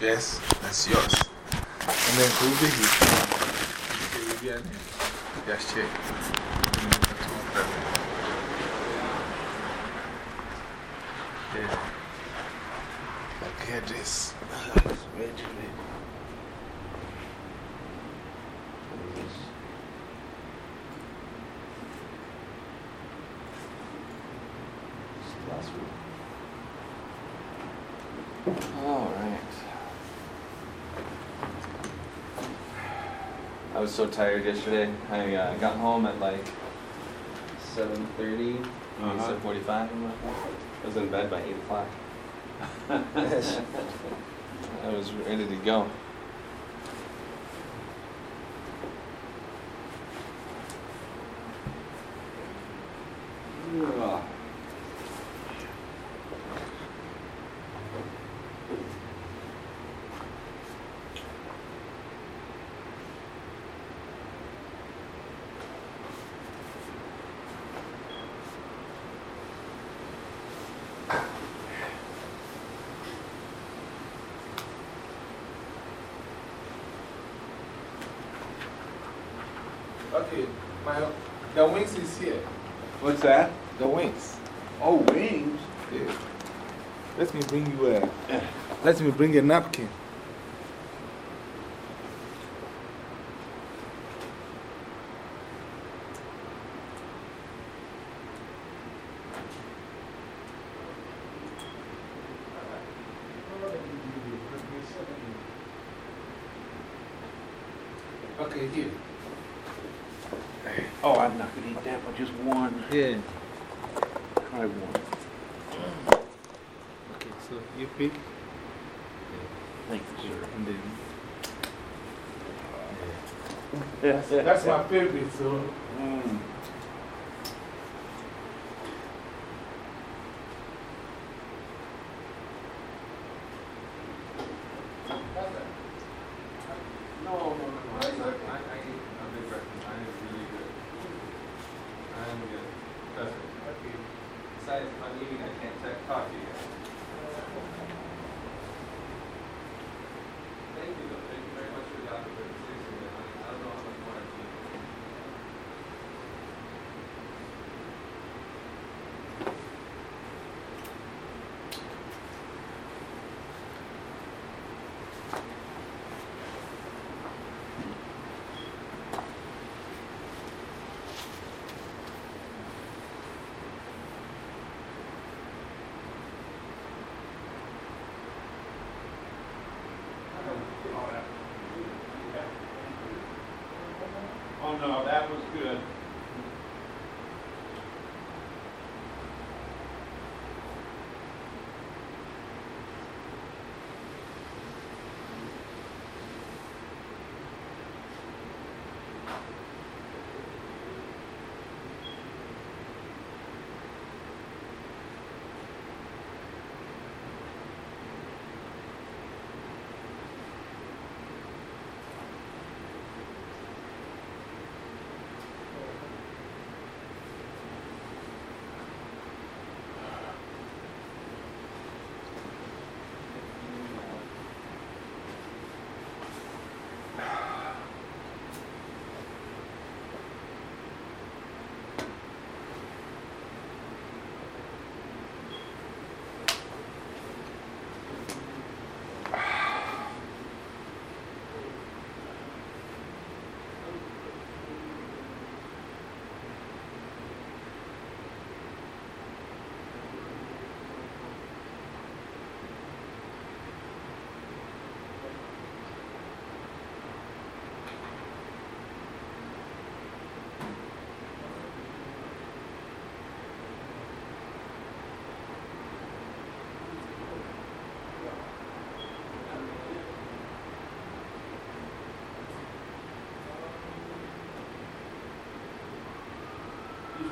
Yes, that's yours. And then go big. Yes, check. Yeah. Look at this. So tired yesterday. I uh, got home at like 7.30, Uh-huh. 7.45. I was in bed by 8 o'clock. I was ready to go. Ugh. Okay, my, the wings is here. What's that? The wings. Oh, wings. Yeah. Let me bring you a. Let me bring a napkin. Okay, here. Oh, I'm not going to eat that, but just one. Yeah. Try one. Okay, so you pick. Thank you, sir. And then. Yes. That's my favorite, so.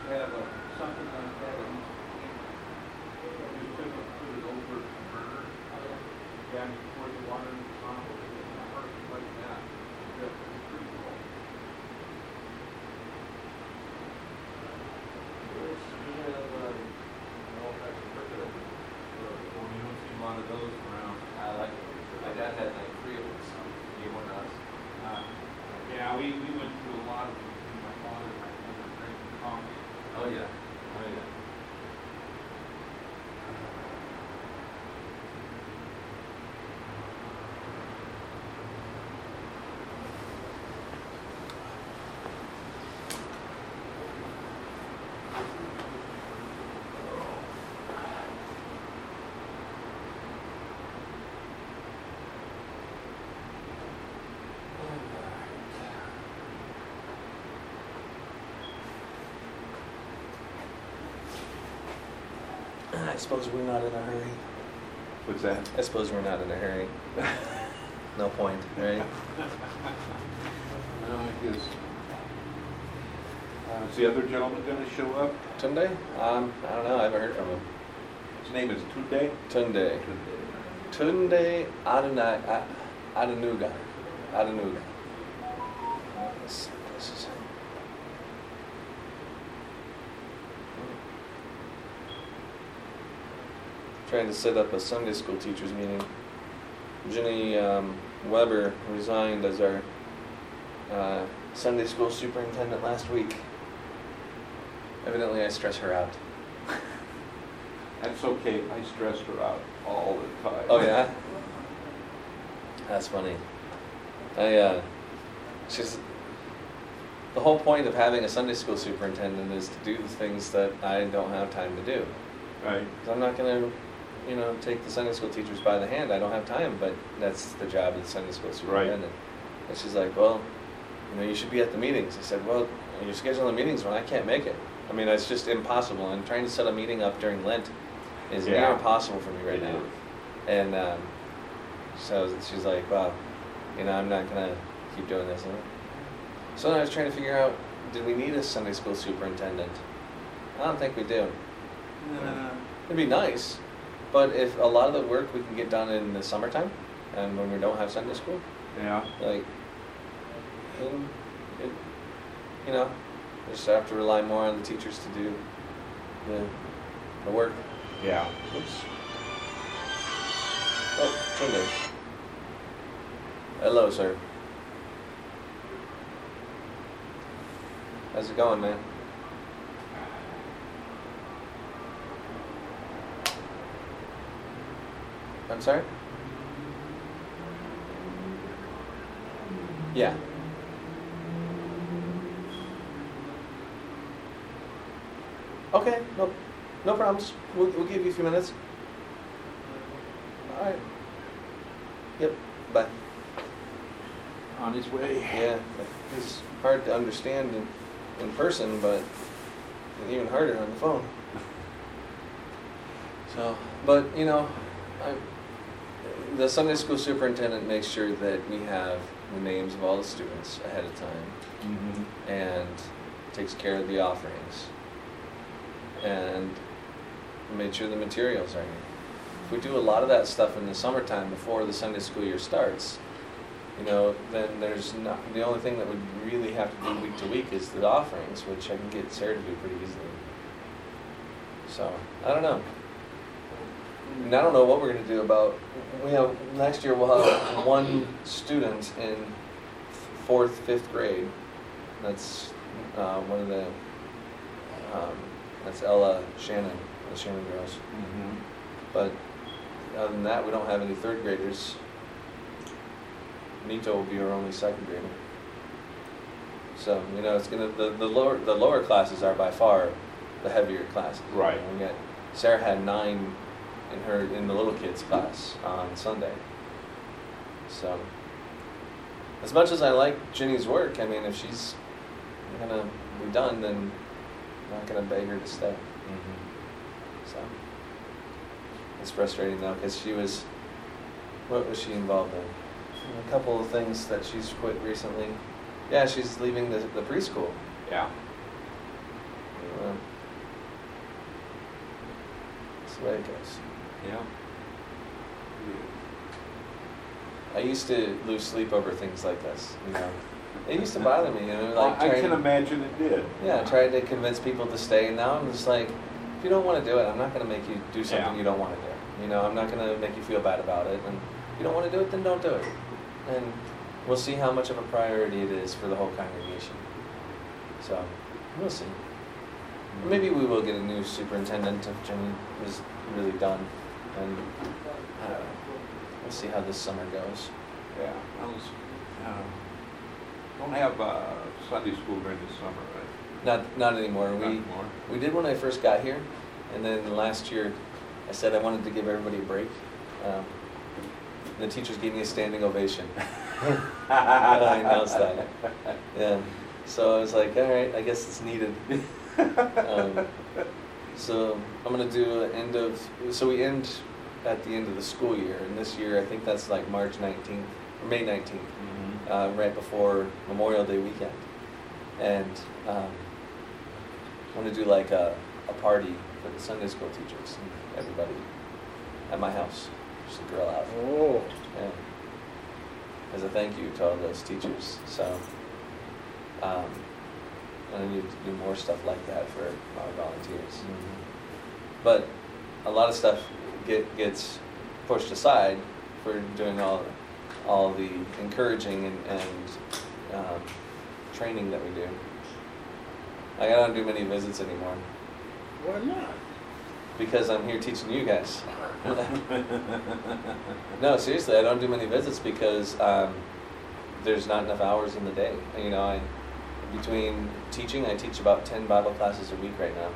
have a, something like I suppose we're not in a hurry. What's that? I suppose we're not in a hurry. No point, right? No, I guess. Uh, is the other gentleman gonna show up? Tunde? Um, I don't know, I haven't heard from him. His name is Tunde? Tunde. Tunde Adonai, A- Adenuga. Adenuga. This, this is. Trying to set up a Sunday school teachers meeting. Jenny um, Weber resigned as our uh, Sunday school superintendent last week. Evidently, I stress her out. That's okay, I stressed her out all the time. Oh yeah, that's funny. I uh, she's the whole point of having a Sunday school superintendent is to do the things that I don't have time to do. Right, I'm not gonna, you know, take the Sunday school teachers by the hand. I don't have time, but that's the job of the Sunday school superintendent. And she's like, well, you know, you should be at the meetings. I said, well, you're scheduling meetings when I can't make it. I mean, it's just impossible. And trying to set a meeting up during Lent is near impossible for me right It now. And um, so she's like, well, you know, I'm not gonna keep doing this. So then I was trying to figure out, did we need a Sunday school superintendent? I don't think we do. Uh, It'd be nice, but if a lot of the work we can get done in the summertime, and when we don't have Sunday school, yeah, like, it, you know, we just have to rely more on the teachers to do the, the work. yeah. Oops. Oh, Tunde. Hello, sir. How's it going, man? I'm sorry? Yeah. Okay, no, no problems. We'll, we'll give you a few minutes. All right. Yep. Bye. On his way. Yeah, he's hard to understand in, in person, but even harder on the phone. So, but you know, I, the Sunday school superintendent makes sure that we have the names of all the students ahead of time Mm-hmm. and takes care of the offerings and made sure the materials are here. If we do a lot of that stuff in the summertime before the Sunday school year starts, you know, then there's not, the only thing that would really have to do week to week is the offerings, which I can get Sarah to do pretty easily. So, I don't know. And I don't know what we're gonna do about, we have, next year we'll have one student in fourth, fifth grade. That's, uh, one of the, um, that's Ella Shannon, the Shannon girls. Mm-hmm. But other than that, we don't have any third graders. Nito will be our only second grader. So, you know, it's gonna, the, the lower, the lower classes are by far the heavier classes. You Right. know, We got, Sarah had nine in her, in the little kids class on Sunday. So, as much as I like Ginny's work, I mean, if she's gonna be done, then I'm not gonna beg her to stay. Mm-hmm. So it's frustrating though because she was, what was she involved in? A couple of things that she's quit recently. Yeah, she's leaving the, the preschool. Yeah. Uh, That's the way it goes. Yeah. I used to lose sleep over things like this. You know, it used to bother me. You know, like I trying- can imagine it did. Yeah, I tried to convince people to stay, and now I'm just like, if you don't want to do it, I'm not going to make you do something Yeah. you don't want to do. You know, I'm not going to make you feel bad about it, and if you don't want to do it, then don't do it. And we'll see how much of a priority it is for the whole congregation. So, we'll see. Maybe we will get a new superintendent if Jenny is really done, and I don't know. We'll see how this summer goes. Yeah, I was, um, don't have, uh, Sunday school during the summer, right? Not, not anymore. Not We, anymore. we did when I first got here, and then last year, I said I wanted to give everybody a break. Um, the teachers gave me a standing ovation. I announced that. Yeah. So I was like, all right, I guess it's needed. Um, so I'm gonna do an end of. So we end at the end of the school year, and this year I think that's like March 19th or May 19th, Mhm. uh, right before Memorial Day weekend, and um, I want to do like a, a party for the Sunday school teachers and everybody at my house, just to grill out. Oh. Yeah. As a thank you to all those teachers. So, um, and I need to do more stuff like that for our volunteers. Mm-hmm. But a lot of stuff get, gets pushed aside for doing all, all the encouraging and, and um, training that we do. I don't do many visits anymore Why not? because I'm here teaching you guys. no, seriously, I don't do many visits because um, there's not enough hours in the day. You know, I between teaching, I teach about ten Bible classes a week right now.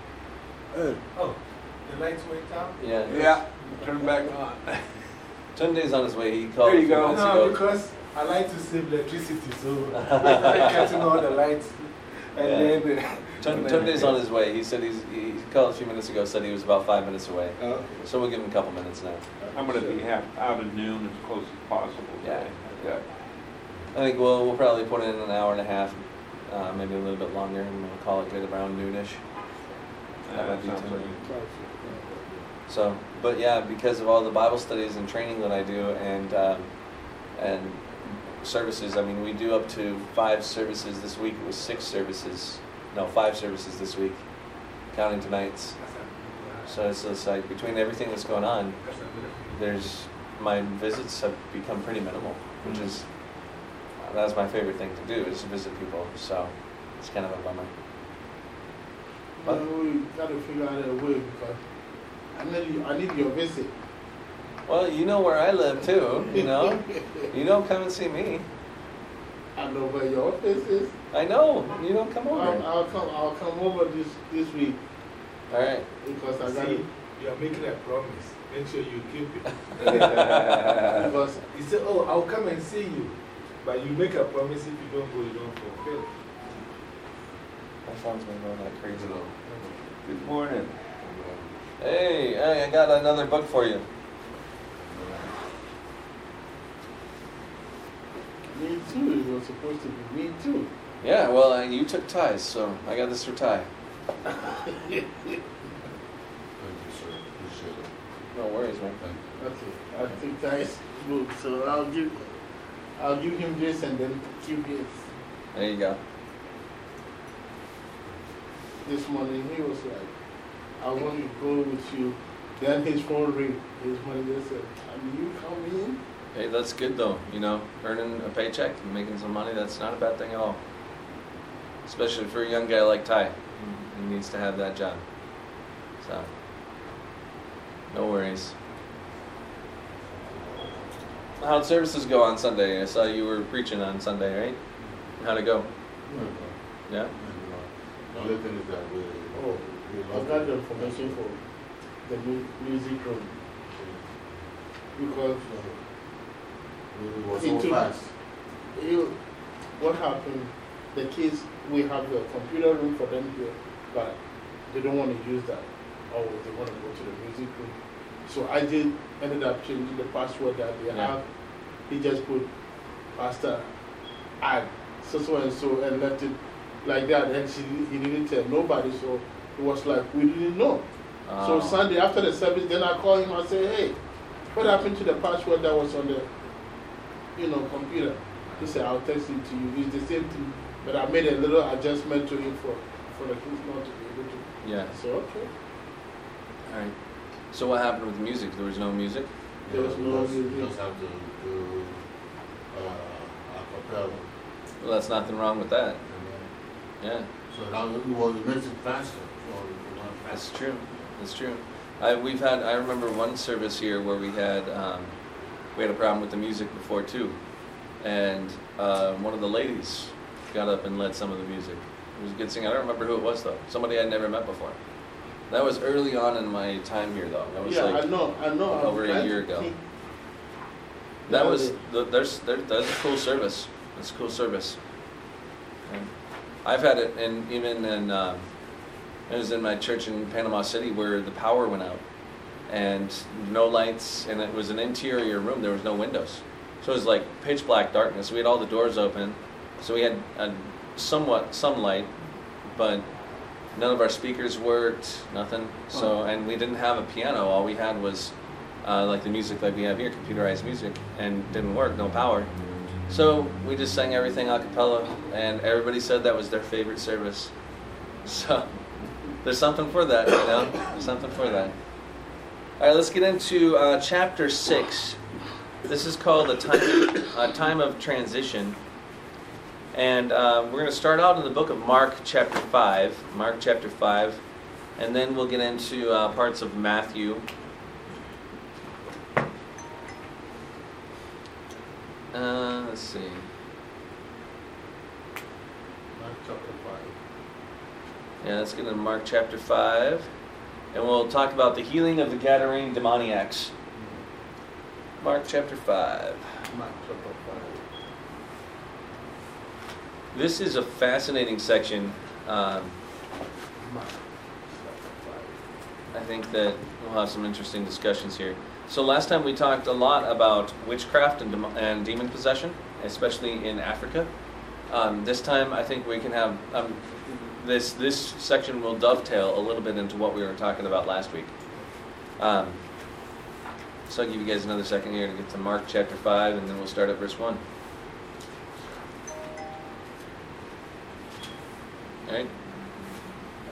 Hey, Oh, the lights went out? Yeah. Yeah, turn back on. Tunde's on his way. He called. There a you few go. minutes No, ago. because I like to save electricity, so I'm cutting all the lights. And Yeah. then. uh, Tun- and Tunde's on his way. He said he's he called a few minutes ago. Said he was about five minutes away. uh, So we'll give him a couple minutes now. I'm gonna be half out at noon as close as possible. Yeah. Yeah. I think we'll we'll probably put in an hour and a half, uh, maybe a little bit longer, and we'll call it good around noonish. That might That be sounds too. like, So, but yeah, because of all the Bible studies and training that I do, and um, and services. I mean, we do up to five services this week. It was six services, no, five services this week, counting tonight's. So it's just like between everything that's going on, there's my visits have become pretty minimal, which is that's my favorite thing to do is to visit people. So it's kind of a bummer. But we gotta figure out a way because I need, you- I need your visit. Well, you know where I live too. You know, you don't come and see me. I know where your office is. I know. You don't come I'll, over. I'll come, I'll come over this, this week All right. because I See, gotta, you're making a promise. Make sure you keep it. because You say, oh, I'll come and see you. But you make a promise if you don't go, you don't fulfill. My phone's been going like crazy. Good morning. Hey, hey, I got another book for you. me too, it was supposed to be me too. Yeah, well, you took ties, so I got this for Ty. Thank you, sir. Appreciate it. No worries, man. Thank you. Okay, I think that's good. So I'll give, I'll give him this and then keep it. There you go. This morning he was like, I want to go with you. Then his phone ring. His manager said, Can you come in? Hey, that's good though. You know, earning a paycheck and making some money, that's not a bad thing at all. Especially for a young guy like Ty. He needs to have that job. So, no worries. How'd services go on Sunday? I saw you were preaching on Sunday, right? How'd it go? Mm-hmm. Yeah? Mm-hmm. The only thing is that we. Oh, we I've got the information for the mu- music room. Because uh, We were It so fast. you, what happened, the kids, we have the computer room for them here, but they don't want to use that. Or they want to go to the music room. So I did, ended up changing the password that they Yeah. have. He just put Pastor add so so and so and left it like that. And she, he didn't tell nobody. So it was like, we didn't know. So Oh. Sunday after the service, then I call him and say, hey, what happened to the password that was on the, you know, computer? He said, I'll text it to you. It's the same thing, but I made a little adjustment to it for, for the kids not to be able to. Yeah. I said, okay. All right. So what happened with the music? There was no music? There was Yeah, no music. We just have to do uh, a cappella. Well, that's nothing wrong with that. And, Yeah, So now, well, it makes it faster, so that's true. That's true. I, we've had. I remember one service here where we had um, we had a problem with the music before too, and uh, one of the ladies got up and led some of the music. It was a good singer. I don't remember who it was though. Somebody I'd never met before. That was early on in my time here though. That was Yeah, like I know, I know. I'm over a year ago. think. That Yeah, was the, there's there, that's a cool service. That's a cool service. And I've had it, and even in um, it was in my church in Panama City where the power went out, and no lights, and it was an interior room. There was no windows, so it was like pitch black darkness. We had all the doors open, so we had a somewhat some light, but none of our speakers worked. Nothing. So and we didn't have a piano. All we had was uh, like the music like we have here, computerized music, and didn't work, no power. So we just sang everything a cappella, and everybody said that was their favorite service. So there's something for that, you know? There's something for that. All right, let's get into uh, chapter six. This is called a time, a time of transition. And uh, we're going to start out in the book of Mark, chapter 5. Mark, chapter 5. And then we'll get into uh, parts of Matthew. Uh, let's see. Mark chapter five. Yeah, let's get into Mark chapter 5. And we'll talk about the healing of the Gadarene demoniacs. Mark chapter 5. Mark chapter five. This is a fascinating section. Um. I think that we'll have some interesting discussions here. So last time we talked a lot about witchcraft and, and demon possession, especially in Africa. Um, this time, I think we can have um, this. This section will dovetail a little bit into what we were talking about last week. Um, so I'll give you guys another second here to get to Mark chapter five, and then we'll start at verse one.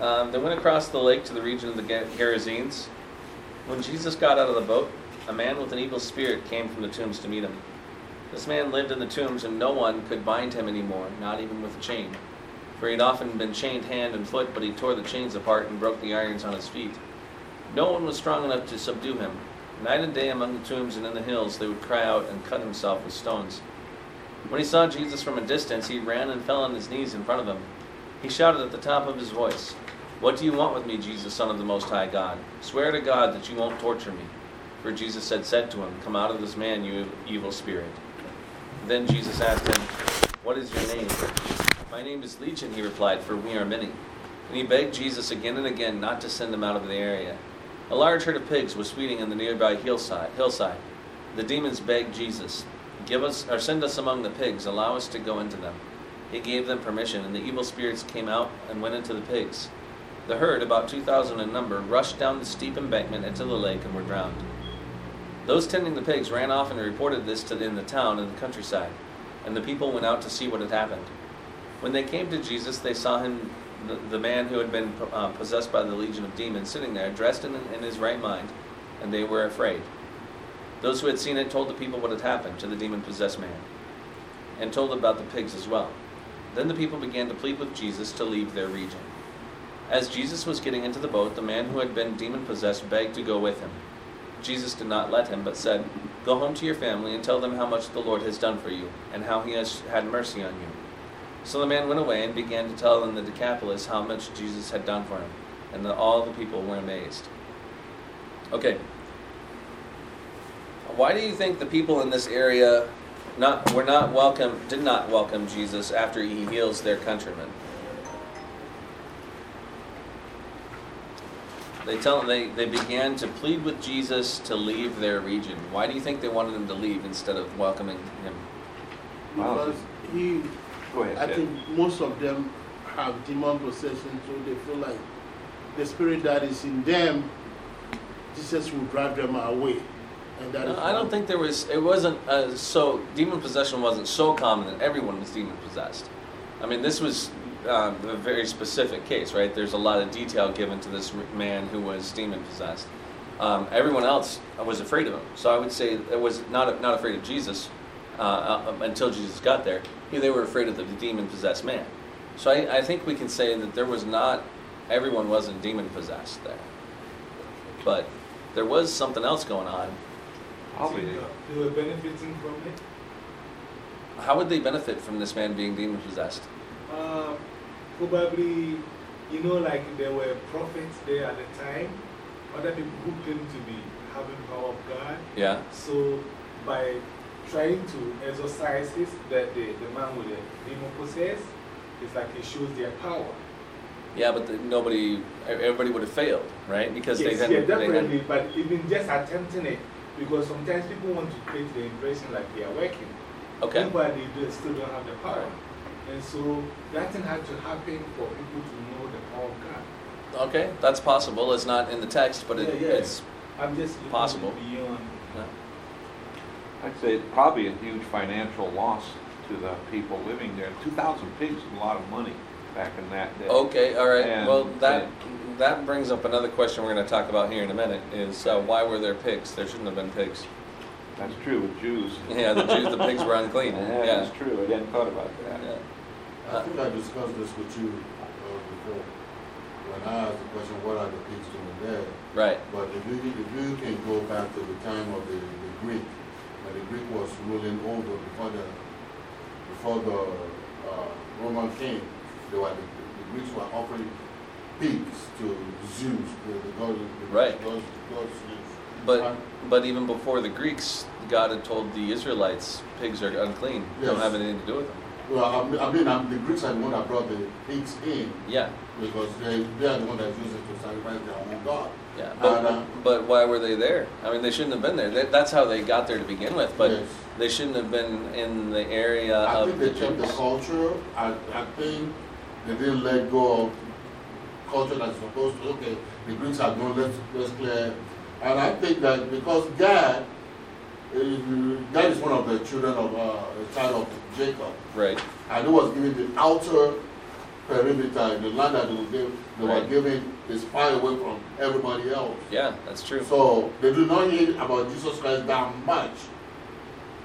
Um, they went across the lake to the region of the Gerasenes. When Jesus got out of the boat, a man with an evil spirit came from the tombs to meet him. This man lived in the tombs, and no one could bind him anymore, not even with a chain. For he had often been chained hand and foot, but he tore the chains apart and broke the irons on his feet. No one was strong enough to subdue him. Night and day among the tombs and in the hills, they would cry out and cut himself with stones. When he saw Jesus from a distance, he ran and fell on his knees in front of him. He shouted at the top of his voice, What do you want with me, Jesus, Son of the Most High God? Swear to God that you won't torture me. For Jesus had said to him, Come out of this man, you evil spirit. Then Jesus asked him, What is your name? My name is Legion, he replied, for we are many. And he begged Jesus again and again not to send them out of the area. A large herd of pigs was feeding on the nearby hillside. hillside. The demons begged Jesus, Give us or send us among the pigs, allow us to go into them. He gave them permission, and the evil spirits came out and went into the pigs. The herd, about 2,000 in number, rushed down the steep embankment into the lake and were drowned. Those tending the pigs ran off and reported this to in the town and the countryside, and the people went out to see what had happened. When they came to Jesus, they saw him, the, the man who had been uh, possessed by the legion of demons, sitting there, dressed in, in his right mind, and they were afraid. Those who had seen it told the people what had happened to the demon possessed man, and told about the pigs as well. Then the people began to plead with Jesus to leave their region. As Jesus was getting into the boat, the man who had been demon possessed begged to go with him. Jesus did not let him, but said, Go home to your family and tell them how much the Lord has done for you, and how he has had mercy on you. So the man went away and began to tell in the Decapolis how much Jesus had done for him, and that all the people were amazed. Okay. Why do you think the people in this area not were not welcome did not welcome Jesus after he heals their countrymen? They tell they, they began to plead with Jesus to leave their region. Why do you think they wanted him to leave instead of welcoming him? Because he, Go ahead, I Ted. think most of them have demon possession, so they feel like the spirit that is in them, Jesus will drive them away. And that is No, I don't think there was. It wasn't uh, so. Demon possession wasn't so common that everyone was demon possessed. I mean, this was um, a very specific case, right? There's a lot of detail given to this man who was demon possessed. Um, everyone else was afraid of him, so I would say it was not not afraid of Jesus. uh, uh, until Jesus got there. They were afraid of the demon possessed man. So I, I think we can say that there was not, everyone wasn't demon possessed there. But there was something else going on. Probably, They were benefiting from it. How would they benefit from this man being demon possessed? Uh, probably, you know, like there were prophets there at the time, other people who claimed to be having power of God. Yeah? So, by trying to exorcise this, that the, the man with the demon possessed, it's like it shows their power. Yeah, but the, nobody, everybody would have failed, right? Because yes, they had yeah, they definitely. But even just attempting it, because sometimes people want to create the impression like they are working. Okay. But they do, still don't have the power. And so that thing had to happen for people to know the power of God. Okay, that's possible. It's not in the text, but it, Yeah, yeah. it's I'm just Possible. beyond. I'd say it's probably a huge financial loss to the people living there. Two thousand pigs is a lot of money back in that day. okay. All right. And- well, that that brings up another question we're going to talk about here in a minute. Is uh, why were there pigs? There shouldn't have been pigs. That's true with Jews. Yeah, the Jews, the pigs were unclean. Yeah, Yeah. that's true. I hadn't thought about that. yeah. I think I discussed this with you uh, before. When I asked the question, what are the pigs doing there? Right. But if you, if you can go back to the time of the, the Greek, when the Greek was ruling over before the, before the uh, Roman came, they were, the, the Greeks were offering pigs to Zeus, the, the god, the Right. god, god Zeus. But And- but even before the Greeks, God had told the Israelites pigs are unclean. Don't have anything to do with them. Well, I mean, I mean the Greeks are the one that brought the pigs in Yeah. because they, they are the one that used it to sacrifice their own god. Yeah. But, And, uh, but why were they there? I mean, they shouldn't have been there. That, that's how they got there to begin with. But Yes. they shouldn't have been in the area I of think the they kept the culture. I, I think they didn't let go of culture that's supposed to. Okay, the Greeks are going. Let's let's clear. And I think that because Gad, is, Gad is one of the children of uh, a child of Jacob, Right. and he was given the outer perimeter, the land that they were given, they were Right. given is far away from everybody else. Yeah, that's true. So they do not hear about Jesus Christ that much.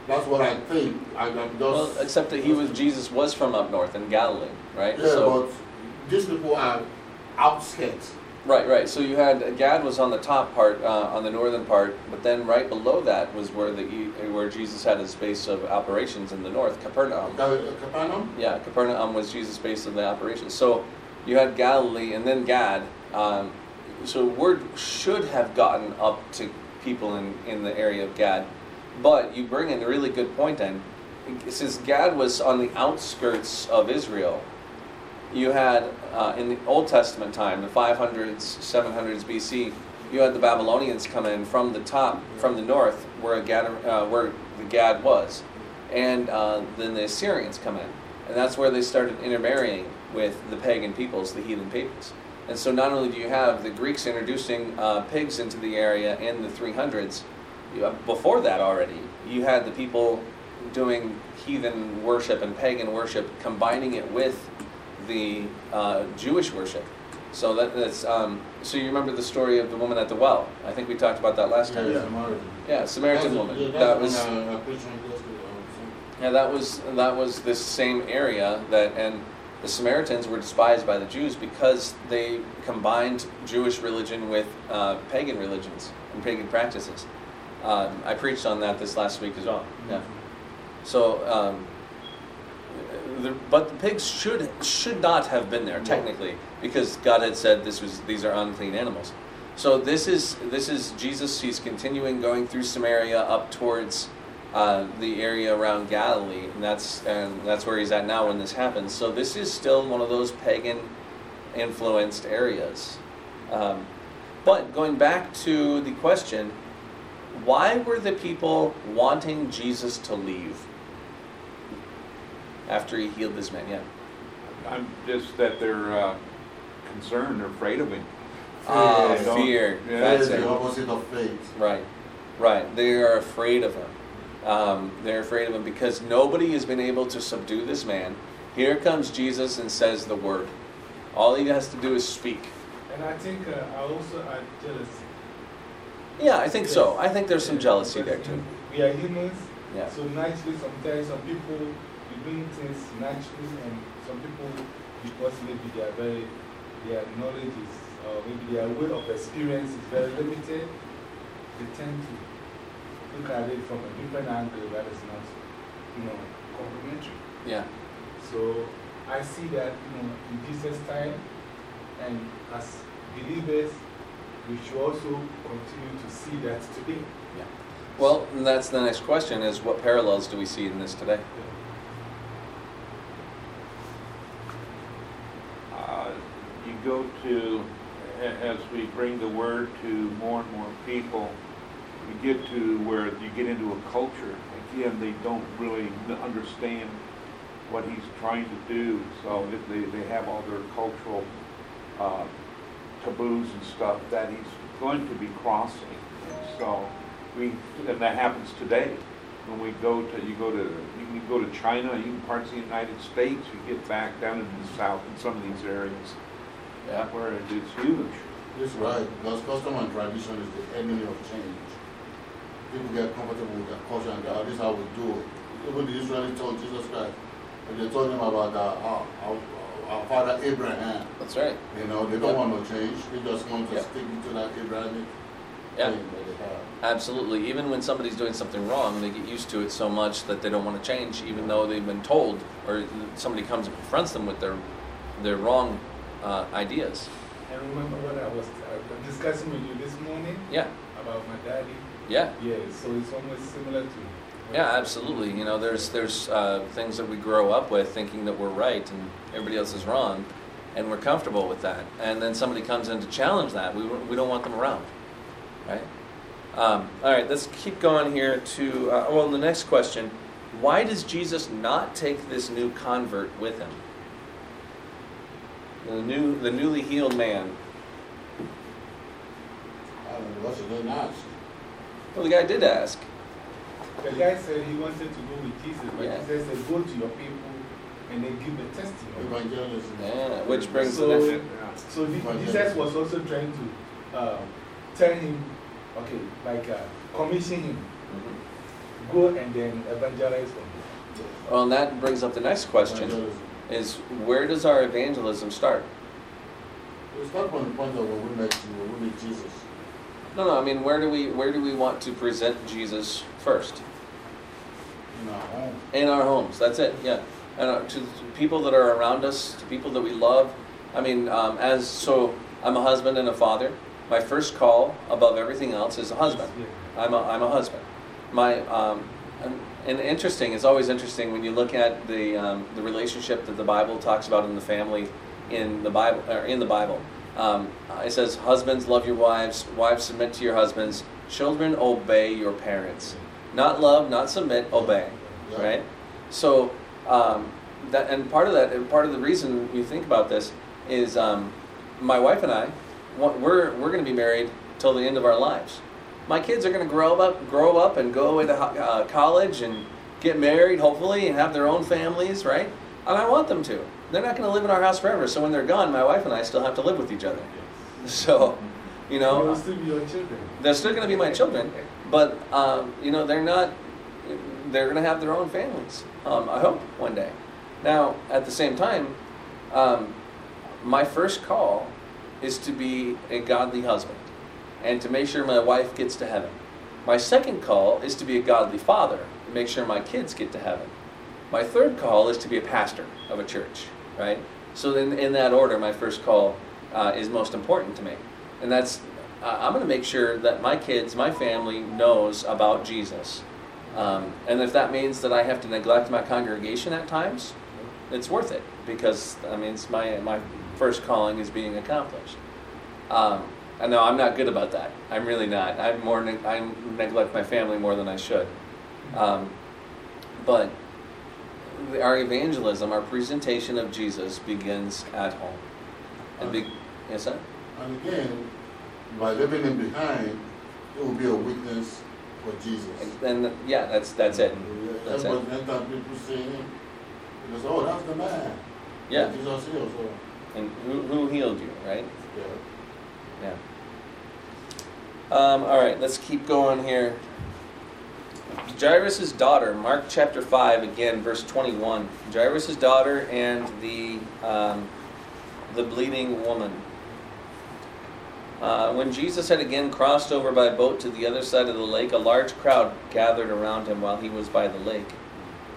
That's what I think. I, I'm just. Well, except that he was Jesus was from up north in Galilee, right? Yeah, so but these people are outskirts. right, right. So you had Gad was on the top part, uh, on the northern part, but then right below that was where the where Jesus had his base of operations in the north, Capernaum. Ca- Capernaum? Yeah, Capernaum was Jesus' base of the operations. So you had Galilee and then Gad. Um, so word should have gotten up to people in, in the area of Gad. But you bring in a really good point then. Since Gad was on the outskirts of Israel, you had uh, in the Old Testament time, the 500s, 700s BC, you had the Babylonians come in from the top, from the north, where Gad, uh, where the Gad was, and uh, then the Assyrians come in, and that's where they started intermarrying with the pagan peoples, the heathen peoples. And so not only do you have the Greeks introducing pigs into the area in the 300s, before that already, you had the people doing heathen worship and pagan worship, combining it with the uh, Jewish worship. So that, that's um, so you remember the story of the woman at the well. I think we talked about that last time. Yeah, Samaritan. Yeah, Samaritan That's- woman. yeah, that was one I, I preached on yesterday, um, yeah, that was that was this same area that and the Samaritans were despised by the Jews because they combined Jewish religion with uh, pagan religions and pagan practices. Um, I preached on that this last week as well. Yeah. So, um, the, but the pigs should should not have been there technically because God had said this was these are unclean animals. So this is this is Jesus. He's continuing going through Samaria up towards uh, the area around Galilee, and that's and that's where he's at now when this happens. So this is still one of those pagan influenced areas. Um, but going back to the question, why were the people wanting Jesus to leave after he healed this man? Yeah. I'm just that they're uh, concerned, or afraid of him. Ah, They don't- fear. Yeah. That's Faith is it. the opposite of faith. Right, right. They are afraid of him. Um, they're afraid of him because nobody has been able to subdue this man. Here comes Jesus and says the word. All he has to do is speak. And I think uh, I also add jealousy. Yeah, I think so. I think there's some jealousy because there too. We are humans, Yeah. So naturally, sometimes some people, you doing things naturally, and some people, because maybe they are very, their knowledge is, or maybe their way of experience is very limited, they tend to look at it from a different angle that is not, you know, complementary. Yeah. So I see that, you know, in Jesus' time, and as believers, we should also continue to see that today. Yeah. Well, that's the next question is what parallels do we see in this today You go to, as we bring the word to more and more people, you get to where you get into a culture, again, they don't really understand what he's trying to do, so they, they have all their cultural uh, taboos and stuff that he's going to be crossing. So we, and that happens today. When we go to, you go to, you can go to China, even parts of the United States, you get back down into the south in some of these areas. Yeah. Where it is huge. That's right, because custom and tradition is the enemy of change. People get comfortable with their culture and that, this is how we do it. Even the Israelites told Jesus Christ, and they told him about uh, our, our, our father Abraham. That's right. You know, they don't want no change, they just want to Yeah. stick to that Abrahamic Yeah. thing that. Absolutely. Even when somebody's doing something wrong, they get used to it so much that they don't want to change, even though they've been told, or somebody comes and confronts them with their, their wrong uh, ideas. I remember what I was uh, discussing with you this morning Yeah. about my daddy? Yeah. Yeah, so it's almost similar to. Yeah, absolutely. You know, there's there's uh, things that we grow up with thinking that we're right and everybody else is wrong, and we're comfortable with that. And then somebody comes in to challenge that. We we don't want them around, right? Um, all right, let's keep going here to uh, well, the next question: Why does Jesus not take this new convert with him? The new the newly healed man. I don't know, what should they not? Well, the guy did ask. The guy said he wanted to go with Jesus, but Yeah. Jesus said, Go to your people and then give a testimony. Evangelism. Yeah, which brings So- the next. So Jesus was also trying to uh, tell him, okay, like uh, commission him, Mhm. go and then evangelize for me. Well, and that brings up the next question: Evangelism. Is where does our evangelism start? We start from the point of when we met you, when we meet Jesus. No, no. I mean, where do we where do we want to present Jesus first? in our home. In our homes. That's it. Yeah, and uh, to, to people that are around us, to people that we love. I mean, um, as so, I'm a husband and a father. My first call above everything else is a husband. I'm a, I'm a husband. My um, and, interesting. It's always interesting when you look at the um, the relationship that the Bible talks about in the family in the Bible or in the Bible. Um, it says, "Husbands, love your wives. Wives, submit to your husbands. Children, obey your parents. Not love, not submit, obey." Right. So um, that and part of that and part of the reason we think about this is um, my wife and I. We're we're going to be married till the end of our lives my kids are going to grow up, grow up, and go away to uh, college and get married, hopefully, and have their own families, right? And I want them to. They're not going to live in our house forever. So when they're gone, my wife and I still have to live with each other. So, you They will know, still be your children. they're still going to be my children, but um, you know, they're not. They're going to have their own families. Um, I hope one day. Now, at the same time, um, my first call is to be a godly husband and to make sure my wife gets to heaven. My second call is to be a godly father and make sure my kids get to heaven. My third call is to be a pastor of a church, right? So then, in that order, my first call uh, is most important to me, and that's uh, I'm going to make sure that my kids, my family knows about Jesus, um, and if that means that I have to neglect my congregation at times, it's worth it because I mean, it's my my first calling is being accomplished. Um, I know I'm not good about that. I'm really not. I'm more neg- I neglect my family more than I should. Um, but our evangelism, our presentation of Jesus begins at home. And be, yes, sir. And again, by leaving him behind, it will be a witness for Jesus. And yeah, that's that's it. That's it. Everybody, anytime people see him, they say, oh, that's the man. Yeah. Jesus healed, so, And who, who healed you, right? yeah. Yeah. Um, all right, let's keep going here. Jairus' daughter, Mark chapter 5, again, verse 21. Jairus' daughter and the, um, the bleeding woman. Uh, when Jesus had again crossed over by boat to the other side of the lake, a large crowd gathered around him while he was by the lake.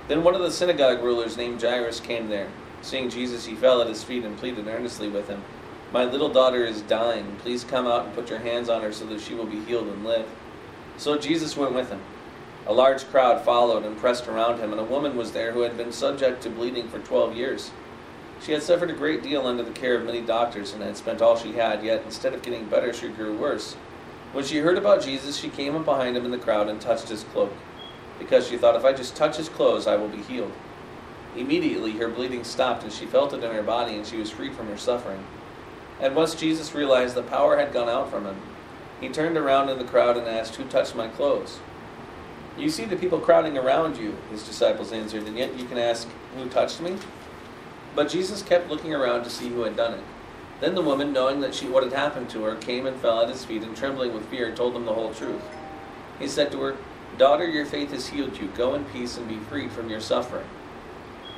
Then one of the synagogue rulers named Jairus came there. Seeing Jesus, he fell at his feet and pleaded earnestly with him, My little daughter is dying. Please come out and put your hands on her so that she will be healed and live. So Jesus went with him. A large crowd followed and pressed around him, and a woman was there who had been subject to bleeding for twelve years. She had suffered a great deal under the care of many doctors and had spent all she had, yet instead of getting better, she grew worse. When she heard about Jesus, she came up behind him in the crowd and touched his cloak, because she thought, if I just touch his clothes, I will be healed. Immediately her bleeding stopped, and she felt it in her body, and she was freed from her suffering. And once Jesus realized the power had gone out from him, he turned around in the crowd and asked, Who touched my clothes? You see the people crowding around you, his disciples answered, and yet you can ask, Who touched me? But Jesus kept looking around to see who had done it. Then the woman, knowing that she what had happened to her, came and fell at his feet, and trembling with fear, told him the whole truth. He said to her, Daughter, your faith has healed you. Go in peace and be freed from your suffering.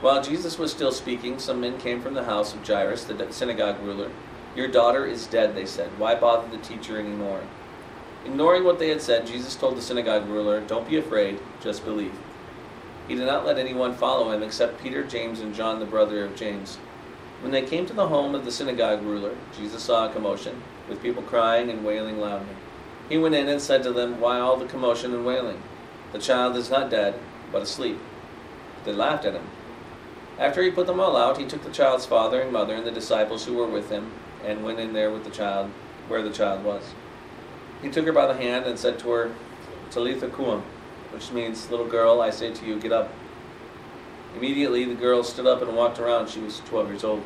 While Jesus was still speaking, some men came from the house of Jairus, the synagogue ruler. Your daughter is dead, they said. Why bother the teacher anymore? Ignoring what they had said, Jesus told the synagogue ruler, Don't be afraid, just believe. He did not let anyone follow him except Peter, James, and John, the brother of James. When they came to the home of the synagogue ruler, Jesus saw a commotion, with people crying and wailing loudly. He went in and said to them, Why all the commotion and wailing? The child is not dead, but asleep. They laughed at him. After he put them all out, he took the child's father and mother and the disciples who were with him, and went in there with the child, where the child was. He took her by the hand and said to her, Talitha Koum, which means, Little girl, I say to you, get up. Immediately the girl stood up and walked around. She was 12 years old.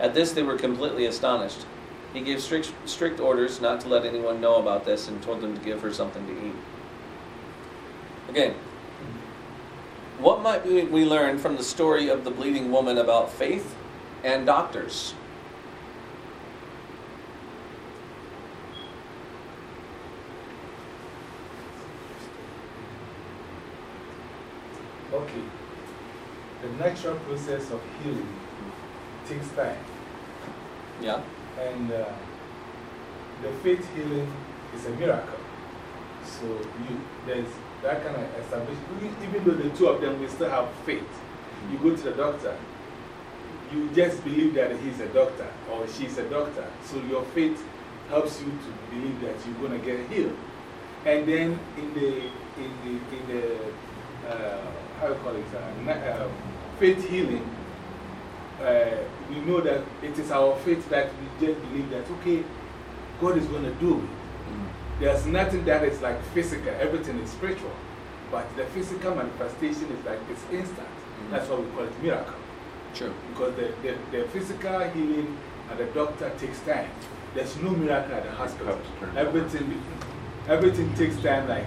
At this, they were completely astonished. He gave strict, strict orders not to let anyone know about this and told them to give her something to eat. Okay. What might we learn from the story of the bleeding woman about faith and doctors? Okay. The natural process of healing takes time. Yeah. And uh, the faith healing is a miracle. So you, there's that kind of establishment. Even though the two of them will still have faith, you go to the doctor, you just believe that he's a doctor or she's a doctor. So your faith helps you to believe that you're going to get healed. And then in the, in the, in the uh, how you call it, uh, um, faith healing, uh, we know that it is our faith that we just believe that, okay, God is going to do it. There's nothing that is like physical, everything is spiritual. But the physical manifestation is like it's instant. That's why we call it miracle. True. Because the, the, the physical healing at the doctor takes time. There's no miracle at the hospital. Everything, everything takes time, like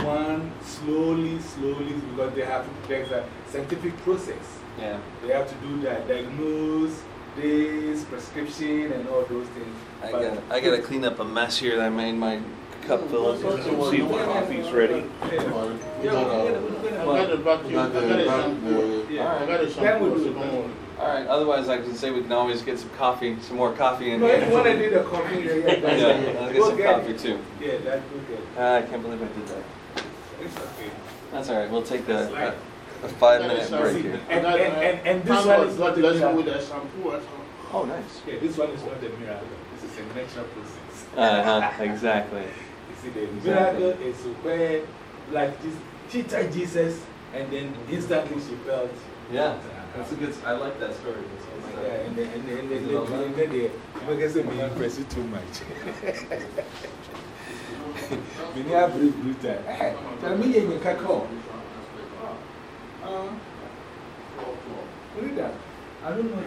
one slowly, slowly, because they have, to, there's a scientific process. Yeah. They have to do that, diagnose this, prescription, and all those things. I got I got to clean up a mess here that I made my cup full of. See if the coffee's ready. Yeah. Well, we Yeah, got, we're gonna- we're gonna- I got the vacuum, we I got got the, a back- shampoo. the, Yeah. I got a Then shampoo, we'll do so it. don't worry. All right. Otherwise, I can say we can always get some coffee, some more coffee in No, here. if you want to do the coffee, yeah, yeah, that's Yeah, okay. I'll get Go some get coffee it. too. Yeah, that's okay. Ah, I can't believe I did that. It's okay. That's all right. We'll take the, It's a, a five I got a minute break here. I got, And- and- and this one is not the bless miracle. with that shampoo. That's all. Oh, nice. Yeah, this one is not a miracle. This is a natural process. Uh huh. Exactly. You see, the Exactly. miracle is where, like, this, she touched Jesus, and then instantly she felt. Yeah. That's a good. I like that story. Yeah, and then, and then, and then, and then, and then they, because they may impress you too much. Many are brief, brutal. Hey, tell me you can call. Uh, read that. I don't know.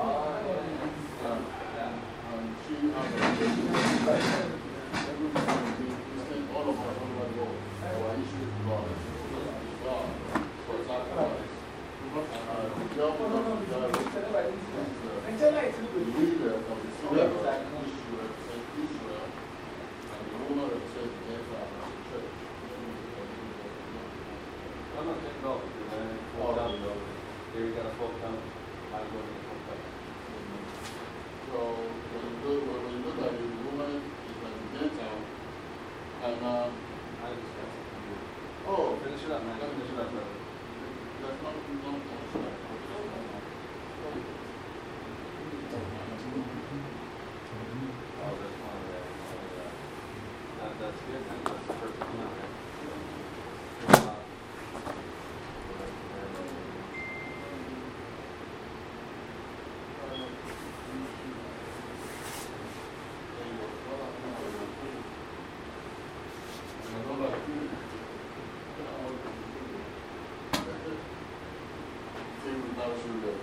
Uh, that's perfect. Uh,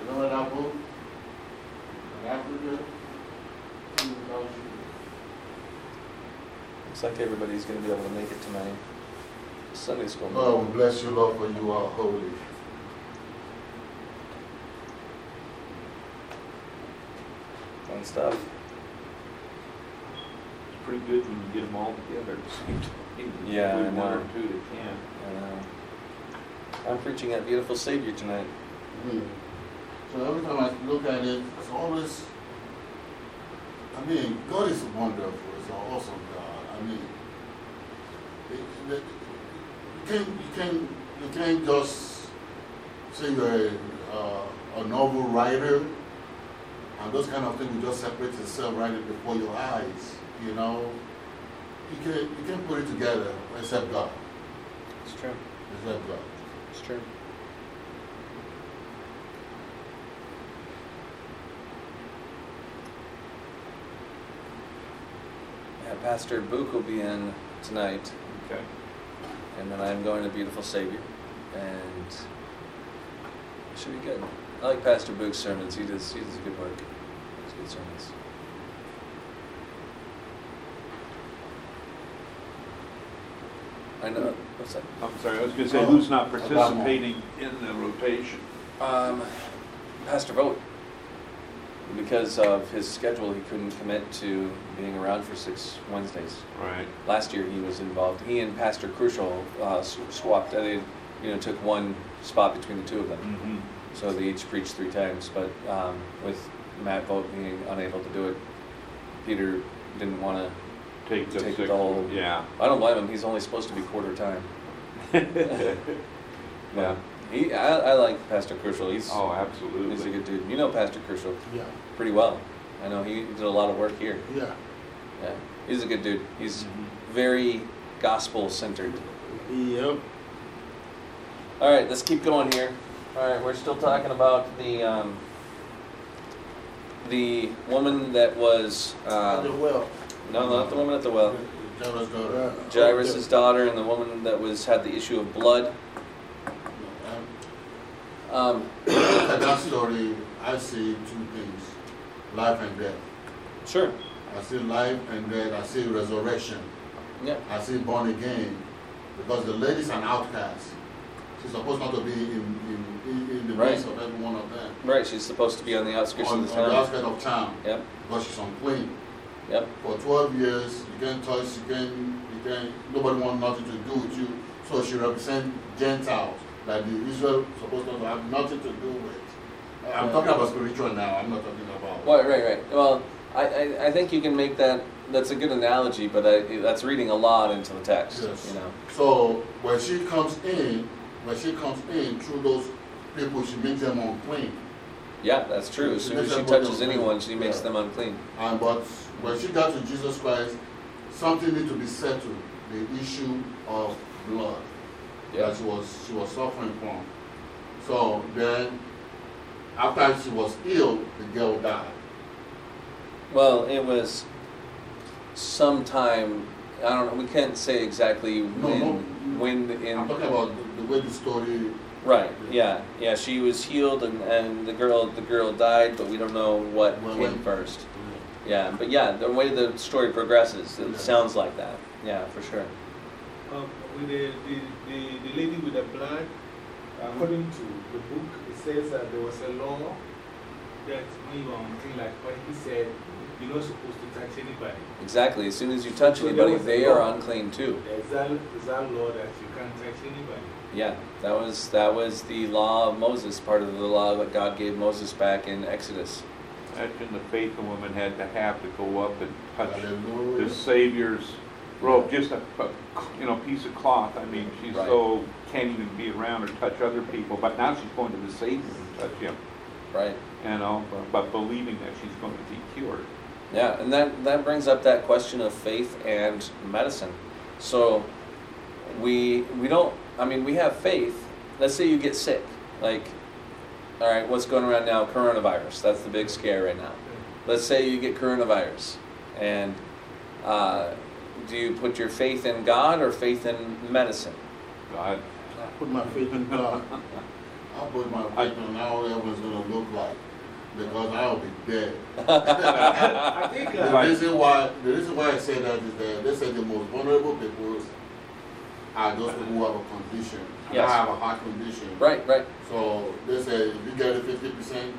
Remember that book? In Africa? King without sugar. Looks like everybody's gonna be able to make it to my Sunday school. Lord, meeting. we bless you, Lord, for you are holy. Fun stuff. It's pretty good when you get them all together at the same time. Yeah, I With One or know. two that can. I know. I'm preaching at Beautiful Savior tonight. Mm. So every time I look at it, it's always, I mean, God is wonderful. It's an awesome God. I mean, it, it, you can't, you can't, you can't just say you're a, uh, a novel writer and those kind of things will just separate itself right before your eyes. You know, you can you can't put it together except God. It's true. Except God. It's true. Pastor Book will be in tonight, Okay. and then I'm going to Beautiful Savior, and it should be good. I like Pastor Book's sermons. He does he does good work. He does good sermons. I know. What's that? I'm sorry, I was gonna say, Oh, who's not participating in the rotation? Um, Pastor Vogt. Because of his schedule, he couldn't commit to being around for six Wednesdays. Right. Last year, he was involved. He and Pastor Crucial uh, swapped. uh, They, you know, took one spot between the two of them. Mm-hmm. So they each preached three times. But um, with Matt Vogt being unable to do it, Peter didn't want to. Take the Take six, the whole- yeah. I don't blame him. He's only supposed to be quarter time. Yeah. He. I, I like Pastor Crucial. He's. Oh, absolutely. He's a good dude. You know Pastor Crucial Yeah, pretty well. I know he did a lot of work here. yeah. Yeah, he's a good dude. He's Mhm. very gospel centered. Yep. All right, let's keep going here. All right, we're still talking about the um, the woman that was At the uh, well. no, not the woman at the well. Jairus' daughter. Jairus' daughter and the woman that was had the issue of blood. Um, Um, that story, I see two things, life and death. sure. I see life and death, I see resurrection, Yeah. I see born again. Because the lady's an outcast. She's supposed not to be in, in, in, the Right. midst of every one of them. Right. She's supposed to be on the outskirts On, of on the the town. outskirts of town, Yep. because she's unclean. Yep. For twelve years, you can't touch, you can't, you can't, nobody wants nothing to do with you. So she represents Gentiles, that the Israel supposed not to have nothing to do with. I'm talking about spiritual now, I'm not talking about. Right, right, right. Well, I, I, I think you can make that. That's a good analogy, but I, that's reading a lot into the text. Yes. You know. So when she comes in, when she comes in through those people, she makes them unclean. Yeah, that's true. As soon as she touches anyone, she makes Yeah. them unclean. And but when she got to Jesus Christ, something need to be settled. The issue of blood Yeah. that she was she was suffering from. So then, after she was ill, the girl died. Well, it was sometime. I don't know. We can't say exactly No, when. no. When I'm in. talking about the, the way the story. Right. Yeah. Yeah. She was healed, and, and the girl the girl died, but we don't know what When- came when- first. Yeah. But yeah, the way the story progresses, it Yeah. sounds like that. Yeah, for sure. Um, with the, the, the, the lady with the blood, according to the book, it says that there was a law that when you are unclean, like what he said, you're not supposed to touch anybody. Exactly. As soon as you touch So anybody, they are unclean too. There's that, there's that law that you can't touch anybody. Yeah, that was that was the law of Moses, part of the law that God gave Moses back in Exodus. Imagine the faith the woman had to have to go up and touch Hallelujah. the Savior's robe, just a, a, you know, piece of cloth. I mean, she's Right. so, can't even be around or touch other people, but now she's going to the Savior and touch him, Right. you know, but- but believing that she's going to be cured. Yeah, and that that brings up that question of faith and medicine. So we we don't. I mean, we have faith. Let's say you get sick. Like, all right, what's going around now? Coronavirus. That's the big scare right now. Let's say you get coronavirus, and uh, do you put your faith in God or faith in medicine? God, I put my faith in God. I'll put my faith on how everyone's gonna look like, because I'll be dead. I think, The uh, reason why, the reason why I say that is that they say the most vulnerable people are those people who have a condition. And Yes. I have a heart condition. Right, right, So they say, if you get it fifty percent,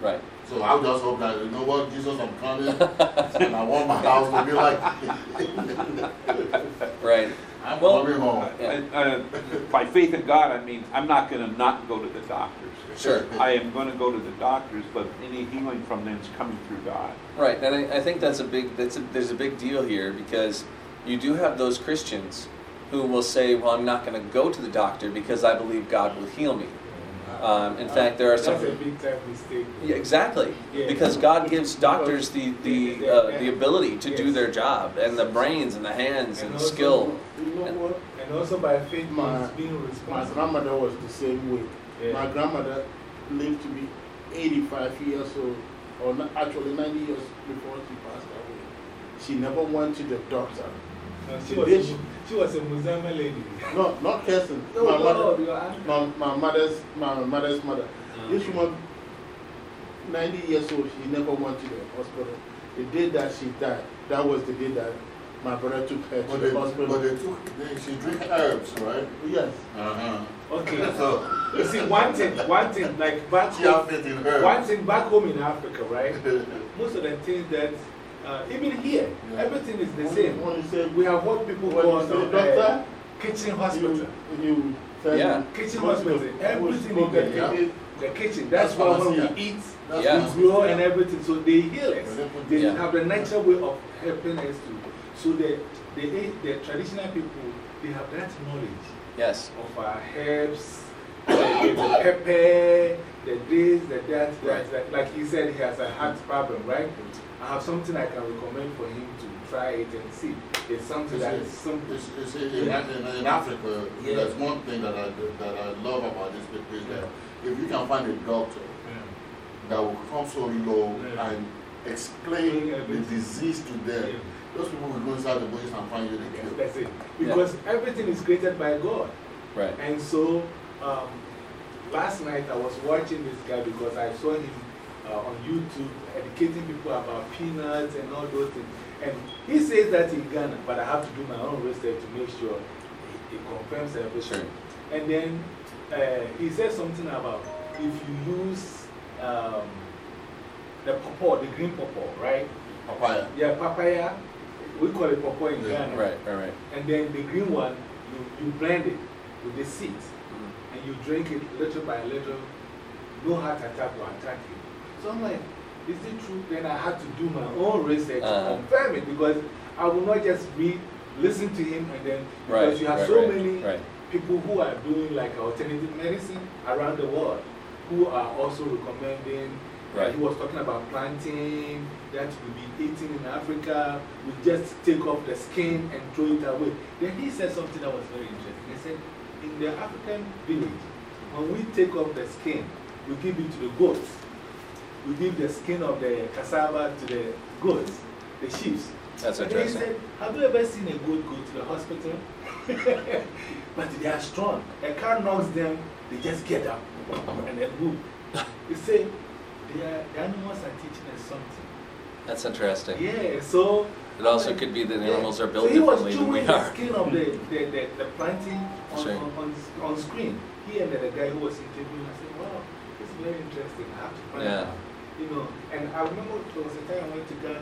right. So I'll just hope that, you know what, Jesus, I'm coming, and I want my house to be like, Right. I'm Well- coming home. Yeah. Uh, uh, by faith in God, I mean, I'm not gonna not go to the doctors. Sure. I am gonna go to the doctors, but any healing from them is coming through God. Right, and I, I think that's a big that's a, there's a big deal here because you do have those Christians who will say, "Well, I'm not going to go to the doctor because I believe God will heal me." Um, in fact, there are that's some. a big time mistake. Yeah, exactly, Yeah. because God gives doctors the the uh, the ability to do their job and the brains and the hands and, also- skill. You know what? And also by faith, My- means being My grandmother was the same way. Yeah. My grandmother lived to be 85 years old, or n- actually 90 years before she passed away. She never went to the doctor. No, she, was a, she was a Muslim lady. No, not Kirsten. No, my, no, mother, your aunt. my, my mother's my mother's mother. This woman, 90 years old, she never went to the hospital. The day that she died, that was the day that my brother took her to But the hospital. but they took, they, she drank herbs, right? yes. Uh-huh. Okay. So, You see, one thing, one thing, like back home, faith in herbs. one thing back home in Africa, right? Most of the things that, uh, even here, Yeah. everything is the When- same. When you say, We have what people when call you say uh, doctor, kitchen hospital. you, you tell Yeah. me, Kitchen hospital. the- Everything go in to the- the- The kitchen. That's That's why when we eat, Yeah. we grow and everything. So they heal us. They Yeah. have the natural way of helping us to. So the, the, the traditional people, they have that knowledge Yes. of our herbs, the, the pepper, the this, the that, that, that. Like he said, he has a heart problem, right? I have something I can recommend for him to try it and see. It's something that is simple. It's, it's, in, in, in Africa, Yeah. there's one thing that I, that I love about this people is that if you can find a doctor that will come so low Yeah. and explain Yeah, the disease to them, Yeah. those people will go inside the bush and find you the Yes, cure. that's it. Because everything is created by God. Right. And so, um, last night I was watching this guy because I saw him uh, on YouTube educating people about peanuts and all those things. And he says that in Ghana, but I have to do my own research to make sure he, he confirms everything. Sure. And then uh, he said something about if you use um, the pawpaw, the green pawpaw, right? Papaya. Yeah, papaya. We call it pawpaw in Yeah. Ghana. Right. Right. Right. And then the green one, you, you blend it with the seeds Mhm. and you drink it little by little, no heart attack will attack you. So I'm like, is it true? Then I had to do my own research Uh-huh. to confirm it because I will not just read, listen to him and then, because Right. you have right, so right, many people who are doing like alternative medicine around the world who are also recommending. Right. he was talking about plantain that will be eaten in Africa. We just take off the skin and throw it away. Then he said something that was very interesting. He said, in the African village, when we take off the skin, we give it to the goats. We give the skin of the cassava to the goats, the sheep. That's And then he interesting. said, Have you ever seen a goat go to the hospital? but they are strong. A car knocks them, they just get up and then move. You they are, the animals are teaching us something. That's interesting. Yeah, so. It also could be that Yeah. animals are built so differently than we chewing the skin of the, the, the, the plantain on, Sure. on, on, on screen. He and the guy who was interviewing, I said, wow, is very interesting. I have to find Yeah. out. You know, and I remember there was a time I went to Ghana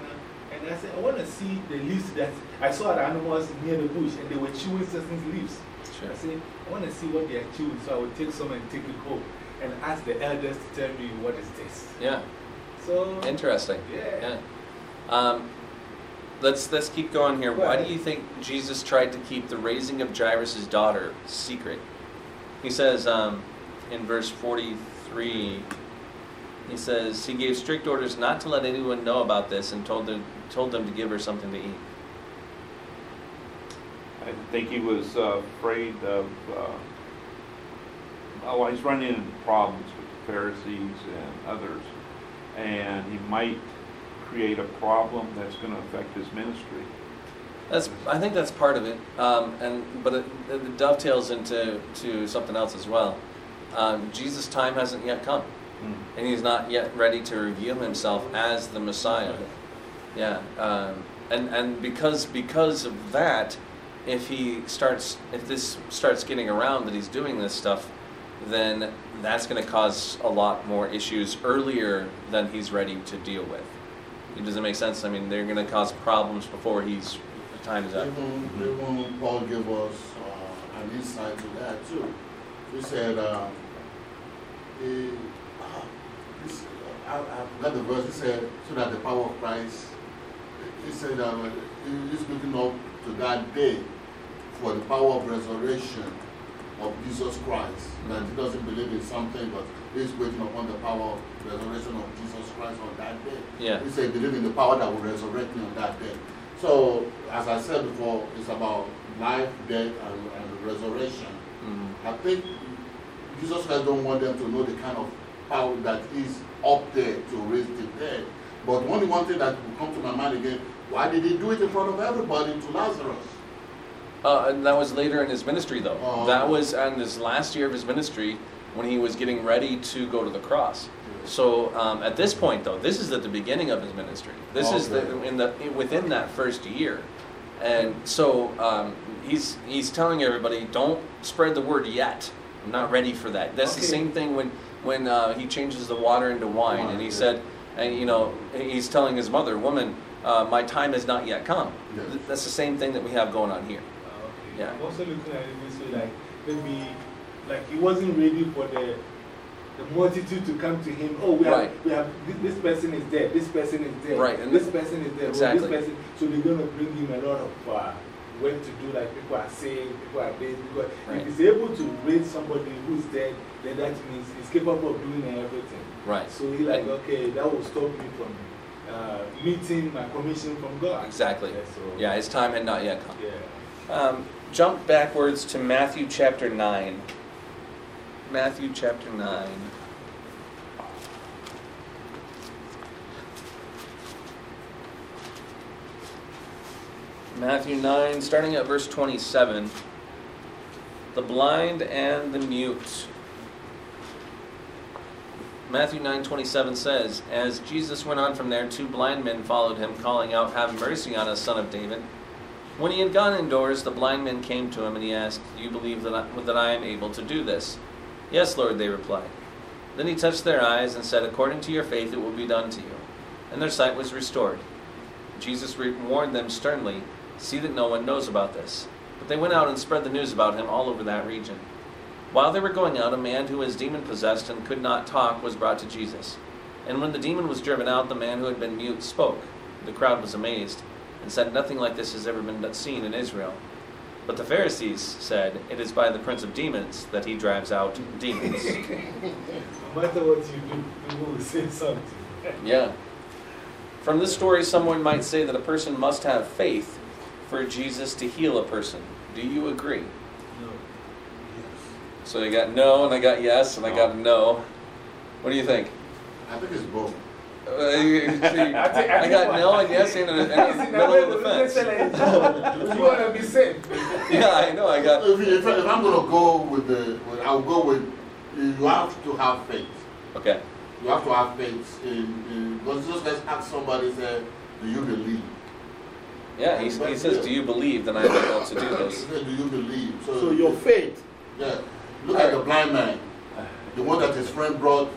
and I said, I want to see the leaves that I saw the animals near the bush and they were chewing certain leaves. Sure. I said, I want to see what they are chewing, so I would take some and take it home and ask the elders to tell me what is this. Yeah. So, Interesting. yeah. Yeah. Um, let's, let's keep going here. Why do you think Jesus tried to keep the raising of Jairus' daughter secret? He says um, in verse 43, he says, He gave strict orders not to let anyone know about this and told them, told them to give her something to eat. I think he was uh, afraid of, uh, oh, he's running into problems with the Pharisees and others, and he might create a problem that's going to affect his ministry. That's, I think that's part of it, um, and but it, it dovetails into to something else as well. Um, Jesus' time hasn't yet come, and he's not yet ready to reveal himself as the Messiah. Yeah, um, and and because because of that, if he starts if this starts getting around that he's doing this stuff, then that's going to cause a lot more issues earlier than he's ready to deal with. It doesn't make sense? I mean, they're going to cause problems before he's time is up. Even, even Paul gave us uh, an insight to that too. He said, uh, he, this, I, I forgot the verse, he said, so that the power of Christ, he said, uh, he's looking up to that day for the power of resurrection of Jesus Christ. That he doesn't believe in something, but he's waiting upon the power of resurrection of Jesus Christ on that day. Yeah. He said, believe in the power that will resurrect me on that day. So, as I said before, it's about life, death, and, and resurrection. Mhm. I think Jesus Christ don't want them to know the kind of power that is up there to raise the dead. But only one thing that will come to my mind again, why did he do it in front of everybody to Lazarus? Uh, and that was later in his ministry, though. Oh. That was in his last year of his ministry when he was getting ready to go to the cross. So um, at this point, though, this is at the beginning of his ministry. This is the, in the within that first year, and so um, he's he's telling everybody, don't spread the word yet. I'm not ready for that. That's the same thing when when uh, he changes the water into wine, and he said, and you know, he's telling his mother, woman, uh, my time has not yet come. Yes. That's the same thing that we have going on here. Uh, okay. Yeah. I'm also looking at it this way, like maybe like he wasn't ready for the the multitude to come to him. Oh, we have, Right. we have this, this person is dead. This person is dead. Right, and this person is dead. oh, Exactly. this person. So they're gonna bring him a lot of uh, work to do. Like people are saying, people are dead. Because Right. if he's able to raise somebody who's dead, then that means he's capable of doing everything. Right. So he's like, And- okay, that will stop me from uh, meeting my commission from God. Exactly. Yeah, so, Yeah, his time had not yet come. Yeah. Um, jump backwards to Matthew chapter 9. Matthew chapter 9. Matthew 9, starting at verse 27. The blind and the mute. Matthew 9:27 says, As Jesus went on from there, two blind men followed him, calling out, Have mercy on us, son of David. When he had gone indoors, the blind men came to him, and he asked, Do you believe that I, that I am able to do this? Yes, Lord, they replied. Then he touched their eyes and said, According to your faith, it will be done to you. And their sight was restored. Jesus warned them sternly, See that no one knows about this. But they went out and spread the news about him all over that region. While they were going out, a man who was demon possessed and could not talk was brought to Jesus. And when the demon was driven out, the man who had been mute spoke. The crowd was amazed and said, Nothing like this has ever been seen in Israel. But the Pharisees said, It is by the prince of demons that he drives out demons. No matter what you do, people will say something. yeah. From this story, someone might say that a person must have faith for Jesus to heal a person. Do you agree? No. Yes. So I got no, and I got yes, and I got no. What do you think? I think it's both. Uh, you- see, I got no and yes in the, in the middle of the fence. You want to be safe. Yeah, I know. I got If, if, if I'm going to go with the, with, I'll go with, you have to have faith. okay. You have to have faith in, in because just let's ask somebody, say, do you believe? Yeah, he, he says, "Do you believe that I am able to do He this?" do you believe? So, So your faith, yeah. Look at the blind man, the one that his friend brought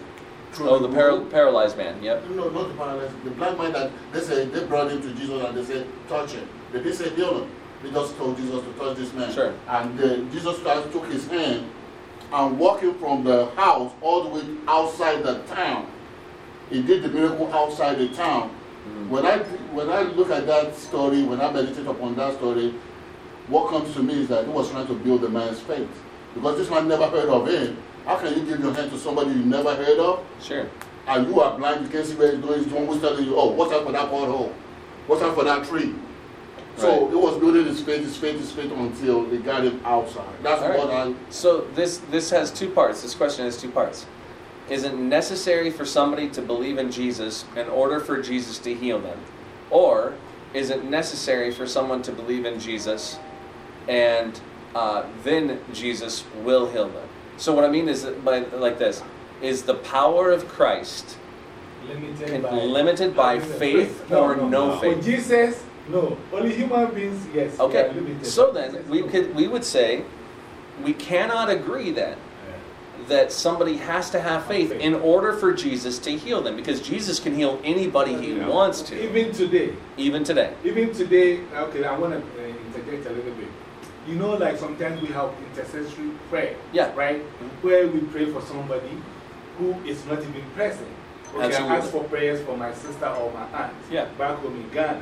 through. Oh, the roof. paral- paralyzed man. Yep. No, not the paralyzed. The blind man that they said they brought him to Jesus and they said, touch him. They didn't say heal him. They just told Jesus to touch this man. Sure. And uh, Jesus Christ took his hand and walking from the house all the way outside the town. He did the miracle outside the town. Mhm. When I when I look at that story, when I meditate upon that story, what comes to me is that he was trying to build the man's faith. Because this man never heard of him. How can you give your hand to somebody you never heard of? Sure. and you are blind, you can't see where he's going, he's the one who's telling you, oh, watch out for that pothole, watch out for that tree. So Right. it was building his faith, his faith, his faith until it got him outside. That's All right. what I. So this this has two parts. This question has two parts. Is it necessary for somebody to believe in Jesus in order for Jesus to heal them? Or is it necessary for someone to believe in Jesus and uh, then Jesus will heal them? So what I mean is by like this is the power of Christ Limited by, limited by faith or no faith? For Jesus, no. Only human beings, yes. Okay. So then we could we would say we cannot agree then that somebody has to have faith Faith. in order for Jesus to heal them because Jesus can heal anybody he Yeah. wants to, Even today, even today. even today, okay, I want to uh, interject a little bit. You know, like sometimes we have intercessory prayer, Yeah. right? Where we pray for somebody who is not even present. Okay, I ask for prayers for my sister or my aunt Yeah. back home in Ghana.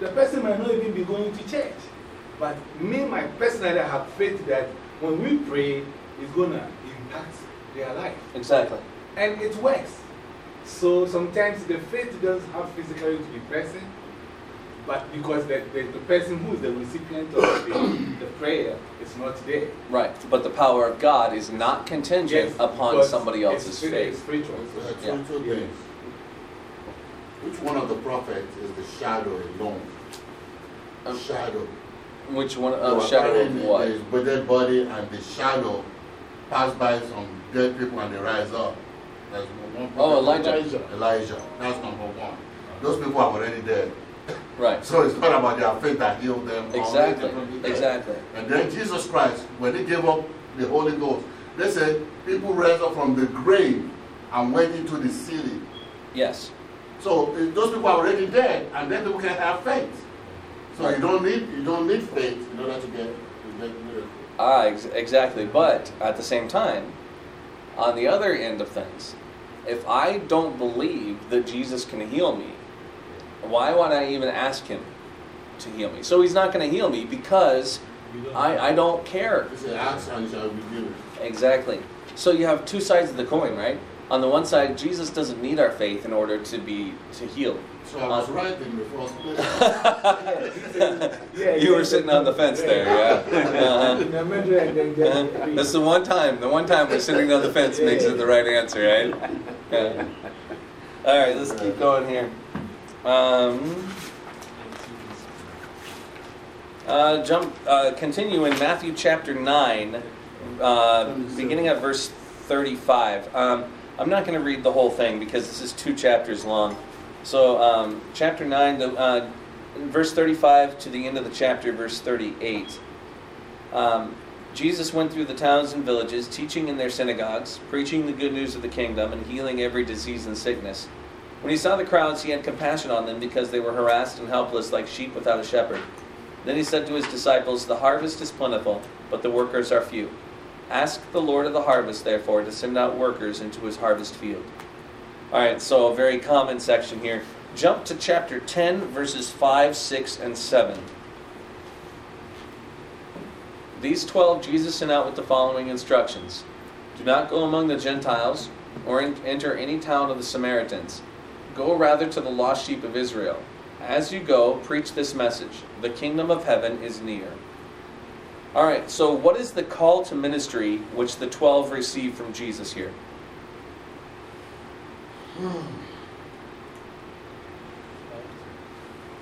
The person might not even be going to church. But me, my personally, I have faith that when we pray, it's going to impact their life. Exactly. And it works. So sometimes the faith doesn't have physically to be present, but because the, the, the person who is the recipient of the, the prayer is not there. Right. But the power of God is not contingent Yes, upon somebody else's it's faith. spiritual. Two, Yeah. two Yeah. things. Which one of the prophets is the shadow alone? Um, shadow. Which one? They Uh, were shadow carrying of what? His dead body and the shadow pass by some dead people and they rise up. That's one Oh. Elijah. Elijah. Elijah. That's number one. Those people are already dead. Right. So it's not about their faith that healed them. Exactly. made them be dead. Exactly. And then Jesus Christ, when he gave up the Holy Ghost, they said people rose up from the grave and went into the city. Yes. So those people are already dead, and then people can have faith. So you don't need you don't need faith in order to get to get miracle. Ah, ex- exactly. But at the same time, on the other end of things, if I don't believe that Jesus can heal me, why would I even ask him to heal me? So he's not going to heal me because I, I don't care. He said, "Ask and it shall be given." Exactly. So you have two sides of the coin, right? On the one side, Jesus doesn't need our faith in order to be to heal. So I was right in the first place. Yeah, you were yeah. sitting on the fence there, yeah. Uh-huh. Now, remember, and then just Uh-huh. agree. That's the one time. The one time we're sitting on the fence makes it the right answer, right? Yeah. All right, let's keep going here. Um, uh, jump. Uh, continue in Matthew chapter nine, uh, beginning at verse thirty-five. Um, I'm not going to read the whole thing because this is two chapters long. So, um, chapter nine, the, uh, verse thirty-five to the end of the chapter, verse thirty-eight. Um, Jesus went through the towns and villages, teaching in their synagogues, preaching the good news of the kingdom, and healing every disease and sickness. When he saw the crowds, he had compassion on them because they were harassed and helpless like sheep without a shepherd. Then he said to his disciples, The harvest is plentiful, but the workers are few. Ask the Lord of the harvest, therefore, to send out workers into his harvest field. All right, so a very common section here. Jump to chapter 10, verses 5, 6, and 7. These twelve Jesus sent out with the following instructions Do not go among the Gentiles or en- enter any town of the Samaritans. Go rather to the lost sheep of Israel. As you go, preach this message The kingdom of heaven is near. All right, so what is the call to ministry which the twelve received from Jesus here?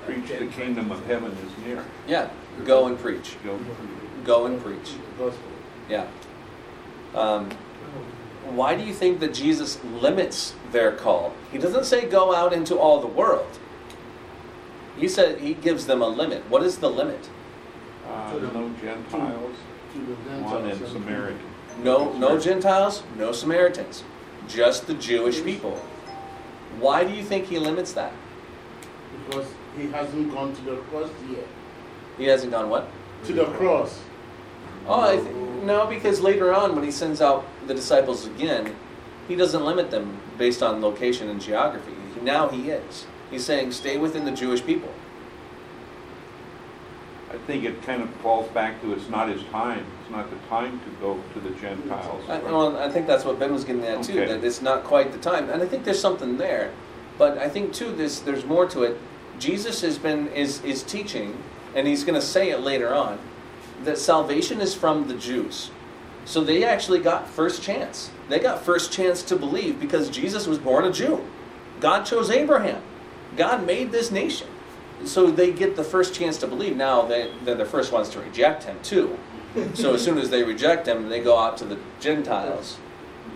Preach the kingdom of heaven is near. Yeah, go and preach. Go. Go and preach. Yeah. Um, why do you think that Jesus limits their call? He doesn't say go out into all the world. He said he gives them a limit. What is the limit? Uh, no Gentiles, one Gentiles and Samaritan. No, no Gentiles, no Samaritans, just the Jewish people. Why do you think he limits that? Because he hasn't gone to the cross yet. He hasn't gone what? To the cross. Oh, I th- no, because later on when he sends out the disciples again, he doesn't limit them based on location and geography. Now he is. He's saying stay within the Jewish people. I think it kind of falls back to it's not his time. Not the time to go to the Gentiles. I, well, I think that's what Ben was getting at too. Okay. That it's not quite the time, and I think there's something there. But I think too, this there's more to it. Jesus has been is is teaching, and he's going to say it later on, that salvation is from the Jews. So they actually got first chance. They got first chance to believe because Jesus was born a Jew. God chose Abraham. God made this nation. So they get the first chance to believe. Now they, they're the first ones to reject him too. So as soon as they reject him, they go out to the Gentiles.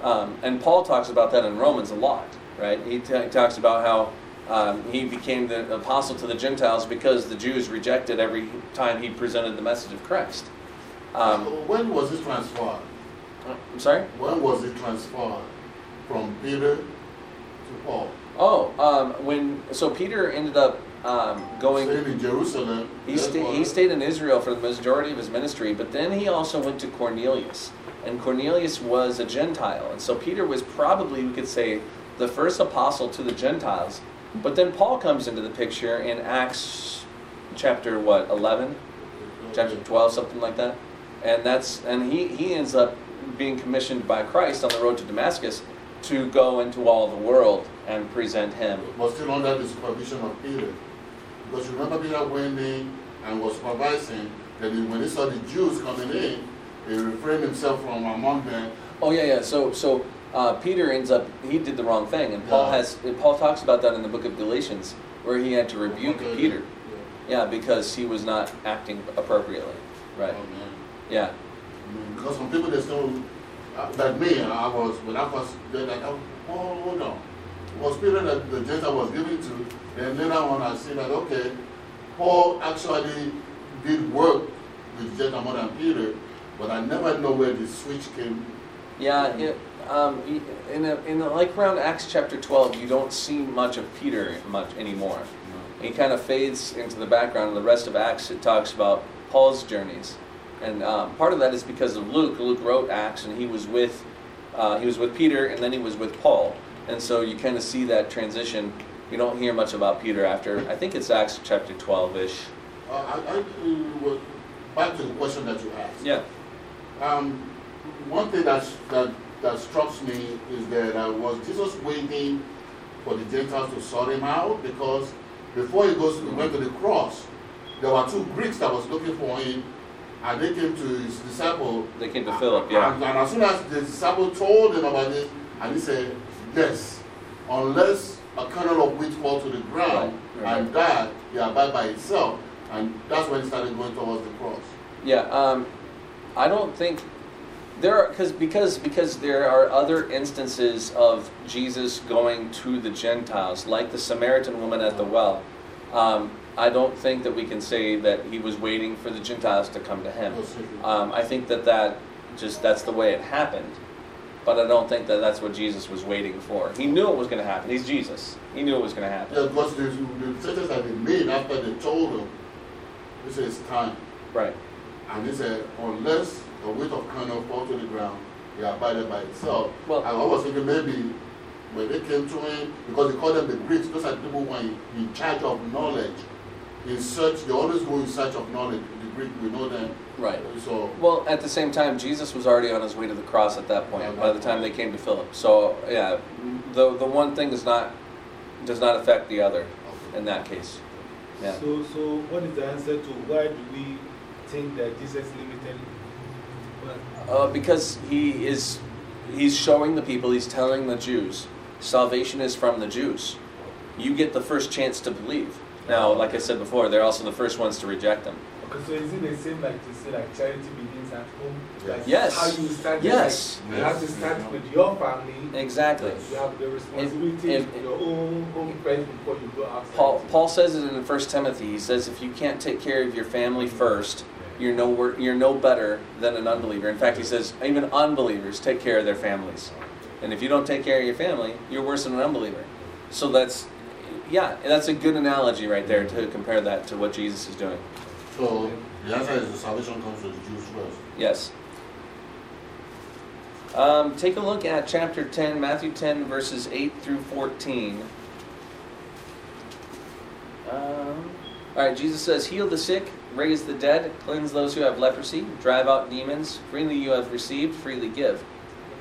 Um, and Paul talks about that in Romans a lot, right? He, t- he talks about how um, he became the apostle to the Gentiles because the Jews rejected every time he presented the message of Christ. Um, when was it transferred? I'm sorry? When was it transferred from Peter to Paul? Oh, um, when so Peter ended up um, going. Stayed in Jerusalem. He, sta- he stayed in Israel for the majority of his ministry, but then he also went to Cornelius. And Cornelius was a Gentile. And so Peter was probably, we could say, the first apostle to the Gentiles. But then Paul comes into the picture in Acts chapter, what, 11? Chapter 12, something like that. And that's and he, he ends up being commissioned by Christ on the road to Damascus to go into all the world and present him. But still under the supervision of Peter. Because you remember Peter went in and was supervising, then when he saw the Jews coming in, he refrained himself from among them. Oh yeah, yeah. So so uh, Peter ends up he did the wrong thing, and Paul Yeah. has Paul talks about that in the book of Galatians, where he had to rebuke Okay. Peter. Yeah, because he was not acting appropriately. Right. Oh, man. Yeah. I mean, Because some people they still, uh, like me, I was, when I was, they're like, oh, hold on. Was Peter that the Gentile was given to, and then later on I see that, okay, Paul actually did work with Gentile more than Peter, but I never know where the switch came. Yeah. It, um, in a, in a, like around Acts chapter twelve, you don't see much of Peter much anymore. He kind of fades into the background. In the rest of Acts, it talks about Paul's journeys, and um, part of that is because of Luke. Luke wrote Acts, and he was with uh, he was with Peter, and then he was with Paul, and so you kind of see that transition. You don't hear much about Peter after. I think it's Acts chapter twelve ish. Uh, I, I, back to the question that you asked. Yeah. Um, one thing that, that, that strikes me is that uh, was Jesus waiting for the Gentiles to sort him out? Because before he goes, he went to the cross, there were two Greeks that was looking for him, and they came to his disciple. They came to Philip, yeah. And, and as soon as the disciple told him about this, and he said, yes, unless a kernel of wheat fall to the ground Right, and die, he abide by itself. And that's when he started going towards the cross. Yeah, um, I don't think there are because because because there are other instances of Jesus going to the Gentiles, like the Samaritan woman at the well. Um, I don't think that we can say that he was waiting for the Gentiles to come to him. Um, I think that that just that's the way it happened, but I don't think that that's what Jesus was waiting for. He knew it was going to happen. He's Jesus. He knew it was going to happen. Yeah, because the, the sentence that they made after they told him, he said, it's time. Right. And he said, unless the weight of kernel fall to the ground, he abided by itself. Well- and I was thinking maybe when they came to him, because they called them the Greeks, those are people who are in, in charge of knowledge. In search, they always go in search of knowledge. The Greek, we know them. Right. So, Well, at the same time, Jesus was already on his way to the cross at that point. By the time they came to Philip, so yeah, the the one thing does not does not affect the other in that case. Yeah. So, so what is the answer to why do we think that Jesus limited? Uh, because he is he's showing the people, he's telling the Jews, salvation is from the Jews. You get the first chance to believe. Now, like I said before, they're also the first ones to reject them. okay, so is it the same like to say like charity begins at home? Like Yes. How you start? Yes. Like, you have to start with your family. Exactly. You have the responsibility if- of your own home friends before you go outside. Paul, Paul says it in 1 Timothy. He says, if you can't take care of your family first, you're no, wor- you're no better than an unbeliever. In fact, he says, even unbelievers take care of their families. And if you don't take care of your family, you're worse than an unbeliever. So that's, yeah, that's a good analogy right there to compare that to what Jesus is doing. so the answer is the salvation comes to the Jews first. Yes. Um, take a look at chapter 10, Matthew 10, verses 8 through 14. Um, all right, Jesus says, Heal the sick, raise the dead, cleanse those who have leprosy, drive out demons. Freely you have received, freely give.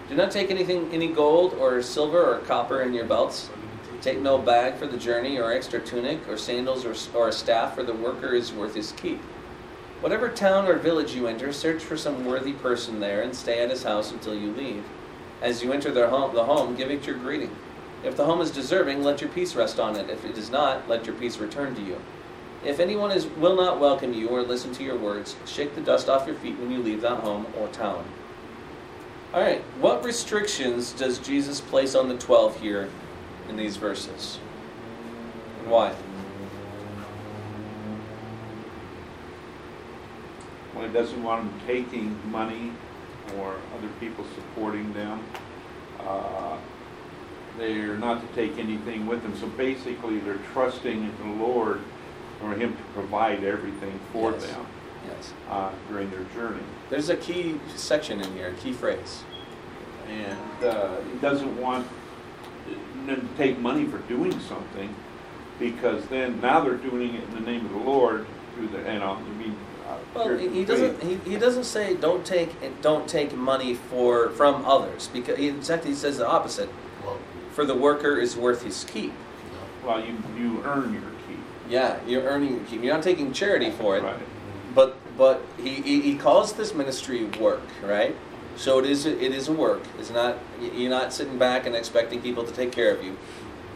Do not take anything, any gold or silver or copper in your belts. Take no bag for the journey, or extra tunic, or sandals, or, or a staff, for the worker is worth his keep. Whatever town or village you enter, search for some worthy person there and stay at his house until you leave. As you enter the home, the home, give it your greeting. If the home is deserving, let your peace rest on it. If it is not, let your peace return to you. If anyone is, will not welcome you or listen to your words, shake the dust off your feet when you leave that home or town. All right, what restrictions does Jesus place on the 12 here in these verses? And why? Well, it doesn't want them taking money or other people supporting them. Uh, They're not to take anything with them. So basically, they're trusting in the Lord for Him to provide everything for Yes. them Yes. uh, during their journey. There's a key section in here, a key phrase. And uh, he doesn't want them to take money for doing something because then now they're doing it in the name of the Lord through the, you know, I mean. uh, Well, he he doesn't. He, he doesn't say don't take don't take money for from others because he, in fact he says the opposite. Well, For the worker is worth his keep. Well, you, you earn your keep. Yeah, you're earning your keep. You're not taking charity for it. Right. But but he, he, he calls this ministry work, right? So it is a, it is a work. It's not you're not sitting back and expecting people to take care of you.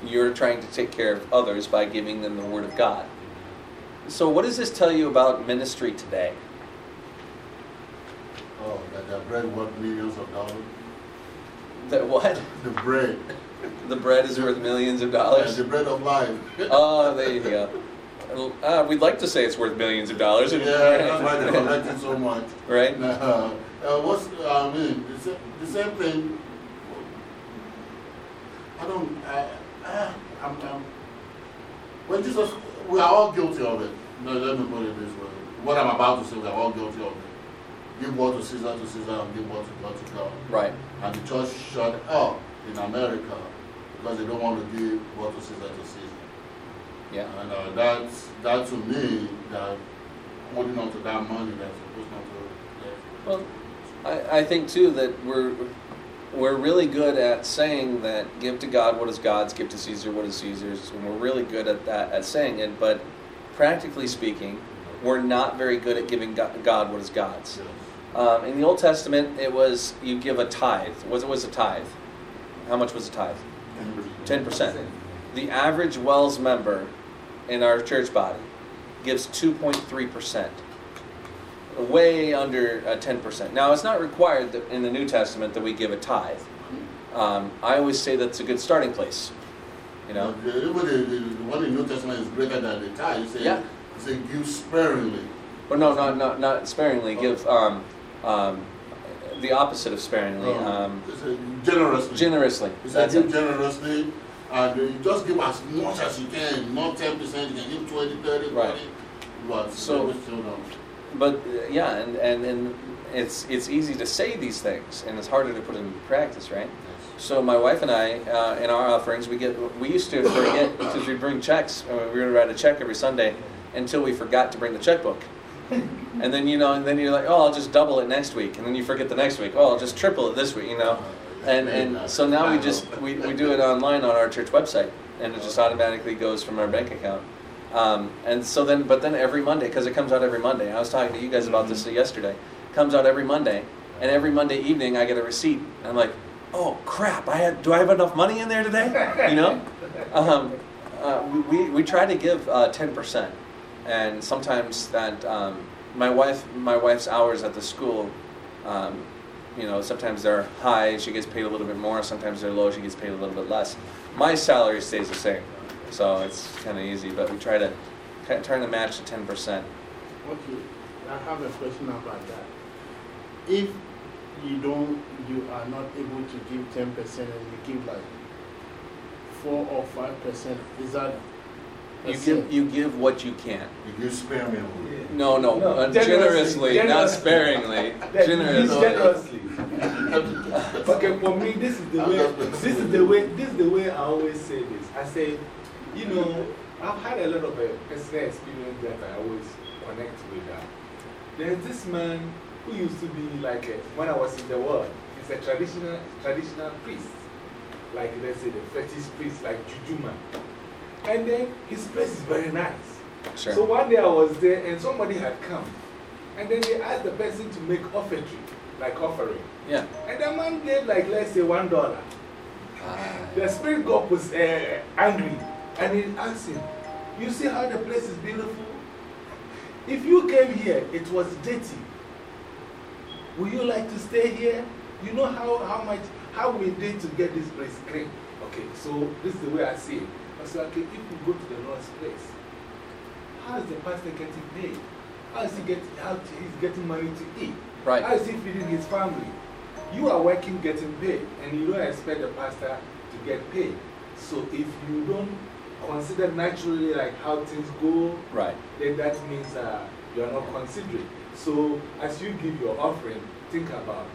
You're trying to take care of others by giving them the word of God. So what does this tell you about ministry today? Oh, that the bread worth millions of dollars. That what? The bread. The bread is worth millions of Yeah, dollars. the bread of life. Oh, there you go. Uh, we'd like to say it's worth millions of dollars. Yeah, that's why they collect it so much. right? Uh, uh, what's, mean, the same, the same thing. I don't, uh, I'm, I'm, when Jesus, we are all guilty of it. No, let me put it this way. What I'm about to say, we are all guilty of it. Give what to Caesar to Caesar and give what to God to God. Right. And the church shut up in America because they don't want to give what to Caesar to Caesar. Yeah. And uh, that's, that to me, that holding on to that money that's supposed not to, Well, I, I think too that we're we're really good at saying that give to God what is God's, give to Caesar what is Caesar's, and we're really good at that at saying it. But practically speaking, we're not very good at giving God, what is God's. Um, in the Old Testament, it was you give a tithe. What was a tithe? How much was a tithe? Ten percent. The average WELS member in our church body gives two point three percent, way under uh, ten percent. Now, it's not required that in the New Testament that we give a tithe. Um, I always say that's a good starting place. You know, The, the, the, the, the one in the New Testament is greater than the tithe. You say, Yeah. you say give sparingly. or no, not not not sparingly. Give um, um, the opposite of sparingly. Um, Um, generously. generously. You say give generously and uh, you just give as much as you can, not 10%, you can give 20, 30, 40. Right. But So- so, still don't. But uh, yeah, and, and, and it's it's easy to say these things, and it's harder to put into practice, right? So my wife and I, uh, in our offerings, we get we used to forget because we bring checks. uh, We would write a check every Sunday until we forgot to bring the checkbook. And then you know, and then you're like, oh, I'll just double it next week, and then you forget the next week. Oh, I'll just triple it this week, you know. And and so now we just we, we do it online on our church website, and it just automatically goes from our bank account. Um, and so then, but then every Monday, because it comes out every Monday. I was talking to you guys about this yesterday. Comes out every Monday, and every Monday evening I get a receipt. And I'm like, oh crap! I had do I have enough money in there today? You know. Um, uh, we, we try to give ten percent, and sometimes that um, my wife my wife's hours at the school. Um, you know, sometimes they're high, she gets paid a little bit more. Sometimes they're low, she gets paid a little bit less. My salary stays the same, so it's kind of easy. But we try to kind of trying to match the ten percent. Okay, I have a question about that. If you don't, you are not able to give ten percent and you give like four or five percent, is that You give you give what you can. You give sparingly. No, no, No, uh, generously, generously, not sparingly. Generously. generously. Okay, for me, this is the way. This is the way. This is the way I always say this. I say, you know, I've had a lot of uh, personal experience that I always connect with that. There's this man who used to be like, a, when I was in the world, he's a traditional, traditional priest. like let's say the fetish priest, like Jujuma. And then his place is very nice. Sure. So one day I was there and somebody had come. And then they asked the person to make offering, like offering. yeah. And the man gave like, let's say, one dollar. Ah, The spirit god was uh, angry and he asked him, You see how the place is beautiful? If you came here, it was dirty. Would you like to stay here? You know how, how much, how we did to get this place clean. Okay, so this is the way I see it. I said, okay, if we go to the Lord's place, how is the pastor getting paid? How is he getting, how he's getting money to eat? Right. How is he feeding his family? You are working, getting paid, and you don't expect the pastor to get paid. So if you don't consider naturally like how things go, Right. then that means uh, you are not considering. So as you give your offering, think about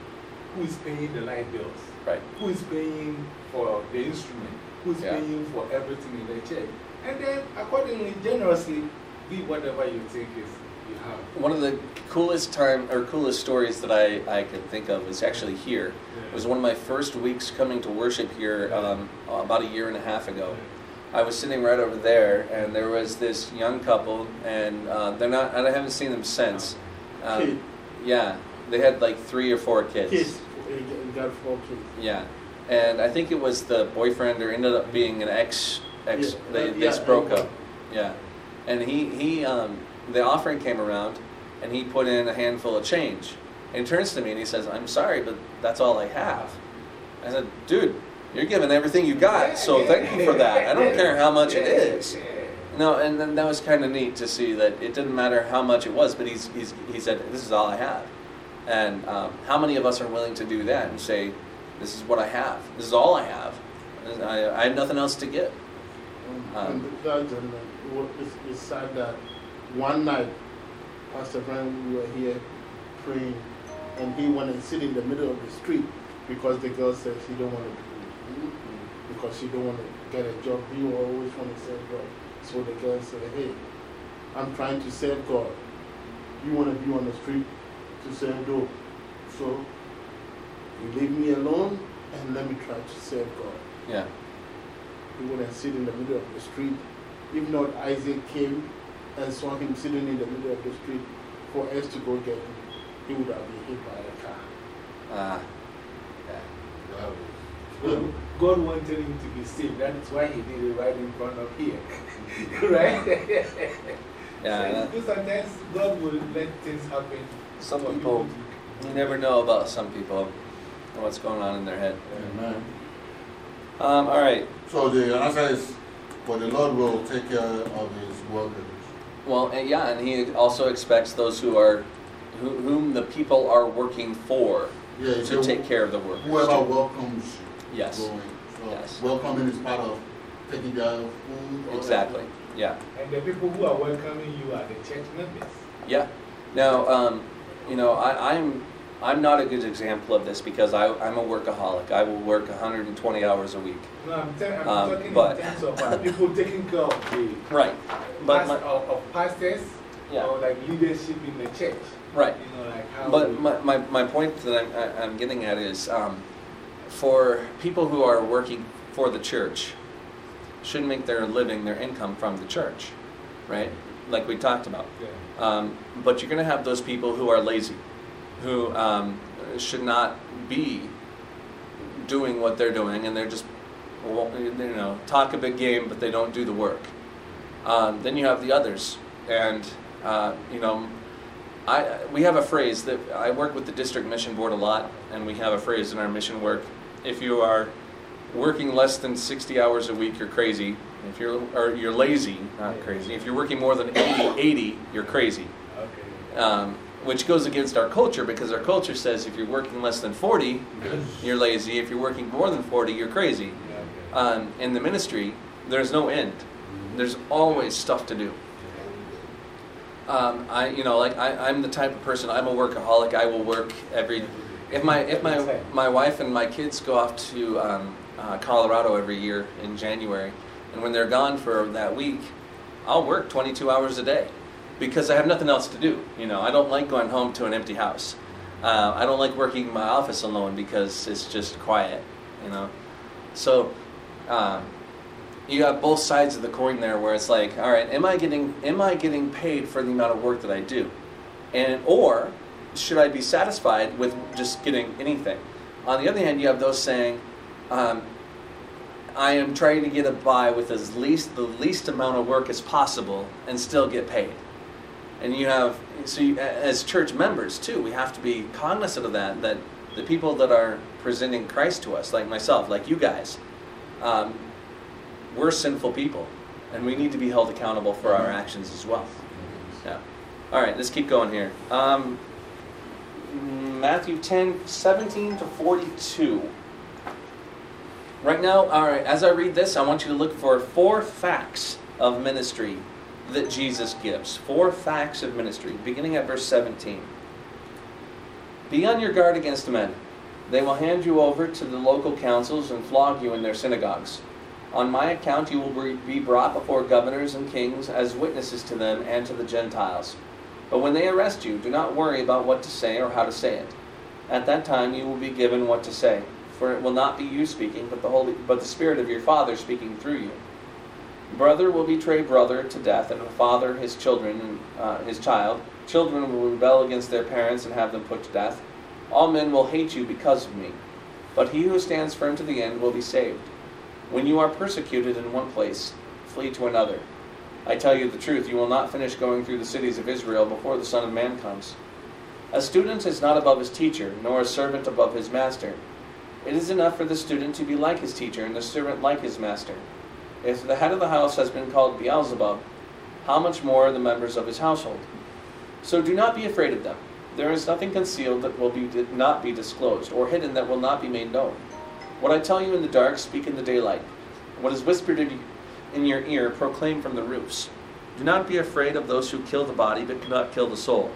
who is paying the light bills, Right. who is paying for the instrument, who is Yeah. paying for everything in the church. And then accordingly, generously, give whatever you think is you have. One of the coolest time or coolest stories that I, I could think of is actually here. It was one of my first weeks coming to worship here um, about a year and a half ago. I was sitting right over there, and there was this young couple, and uh, they're not. And I haven't seen them since. Um. Yeah, they had like three or four kids. Kids. Got four kids. Yeah, and I think it was the boyfriend, or ended up being an ex. Ex. Yeah, they uh, they yeah, broke up. Yeah, and he he um, the offering came around, and he put in a handful of change. And he turns to me and he says, "I'm sorry, but that's all I have." I said, "Dude, you're giving everything you got, so thank you for that. I don't care how much it is." No, and then that was kind of neat to see that it didn't matter how much it was, but he's, he's, he said, This is all I have. And um, how many of us are willing to do that and say, This is what I have, this is all I have, I, I have nothing else to give? Um, and that gentleman, it's, it's sad that one night, Pastor Brian, we were here praying, and he went and sit in the middle of the street because the girl said she don't want to because you don't want to get a job. You always want to serve God. So the girl said, hey, I'm trying to serve God. You want to be on the street to serve God. So you leave me alone and let me try to serve God Yeah, he went and sit in the middle of the street. If not, Isaac came and saw him sitting in the middle of the street for us to go get him. He would have been hit by a car. uh, yeah. Yeah. God, God wanted him to be saved. That's why he did it right in front of here. right? Yeah, So, sometimes God will let things happen. Some people- you never know about some people and what's going on in their head. Amen. Um, all right, So the answer is, for the Lord will take care of his workers. well, and yeah, and he also expects those who are, who, whom the people are working for Yeah, to take care of the workers. Whoever welcomes you. Yes. Going. So Yes. Welcoming is part of taking care of food. Exactly, yeah. And the people who are welcoming you are the church members. Yeah. Now, um, you know, I, I'm I'm not a good example of this because I, I'm a workaholic. I will work 120 hours a week. No, I'm, te- I'm Um, talking but- in terms of uh, people taking care of the Right. But past, my, of, of pastors Yeah. or like leadership in the church. right. You know, like how. But my, my, my point that I'm, I'm getting at is um, for people who are working for the church, should make their living, their income from the church, right? Like we talked about. Yeah. Um, but you're going to have those people who are lazy, who um, should not be doing what they're doing, and they're just, you know, talk a big game, but they don't do the work. Um, then you have the others, and uh, you know, I we have a phrase that I work with the district mission board a lot, and we have a phrase in our mission work: if you are working less than 60 hours a week, you're crazy. If you're or you're lazy, not crazy. If you're working more than 80, 80 you're crazy. Okay. Um, which goes against our culture because our culture says if you're working less than 40, you're lazy. If you're working more than 40, you're crazy. Um, in the ministry, there's no end. There's always stuff to do. Um, I, you know, like I, I'm the type of person. I'm a workaholic. I will work every. If my if my my wife and my kids go off to um, uh, Colorado every year in January, and when they're gone for that week, I'll work 22 hours a day because I have nothing else to do. You know, I don't like going home to an empty house. Uh, I don't like working in my office alone because it's just quiet. You know, So, um, you have both sides of the coin there, where it's like, all right, am I getting am I getting paid for the amount of work that I do, and or should I be satisfied with just getting anything? On the other hand, you have those saying, um, I am trying to get a by with as least the least amount of work as possible and still get paid. And you have so you, as church members too, we have to be cognizant of that. That the people that are presenting Christ to us, like myself, like you guys, um, we're sinful people, and we need to be held accountable for our actions as well. Yeah. All right, let's keep going here. Um, Matthew 10, 17 to 42. Right now, all right, as I read this, I want you to look for four facts of ministry that Jesus gives. Four facts of ministry, beginning at verse 17. Be on your guard against men. They will hand you over to the local councils and flog you in their synagogues. On my account, you will be brought before governors and kings as witnesses to them and to the Gentiles. But when they arrest you, do not worry about what to say or how to say it. At that time, you will be given what to say, for it will not be you speaking, but the Holy, but the Spirit of your Father speaking through you. Brother will betray brother to death, and a father his children and uh, his child. Children will rebel against their parents and have them put to death. All men will hate you because of me, but he who stands firm to the end will be saved. When you are persecuted in one place, flee to another. I tell you the truth, you will not finish going through the cities of Israel before the Son of Man comes. A student is not above his teacher, nor a servant above his master. It is enough for the student to be like his teacher, and the servant like his master. If the head of the house has been called Beelzebub, how much more the members of his household? So do not be afraid of them. There is nothing concealed that will be, not be disclosed, or hidden that will not be made known. What I tell you in the dark, speak in the daylight. What is whispered in your ear, proclaim from the roofs. Do not be afraid of those who kill the body, but cannot kill the soul.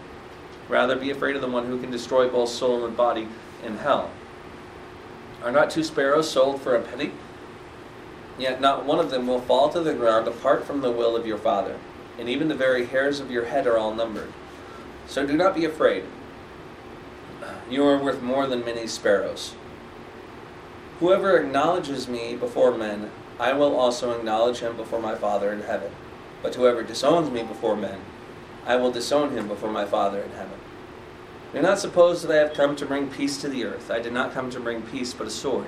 Rather, be afraid of the one who can destroy both soul and body in hell. Are not two sparrows sold for a penny? Yet not one of them will fall to the ground apart from the will of your Father, and even the very hairs of your head are all numbered. So do not be afraid. You are worth more than many sparrows. Whoever acknowledges me before men, I will also acknowledge him before my Father in heaven. But whoever disowns me before men, I will disown him before my Father in heaven. Do not suppose that I have come to bring peace to the earth. I did not come to bring peace, but a sword.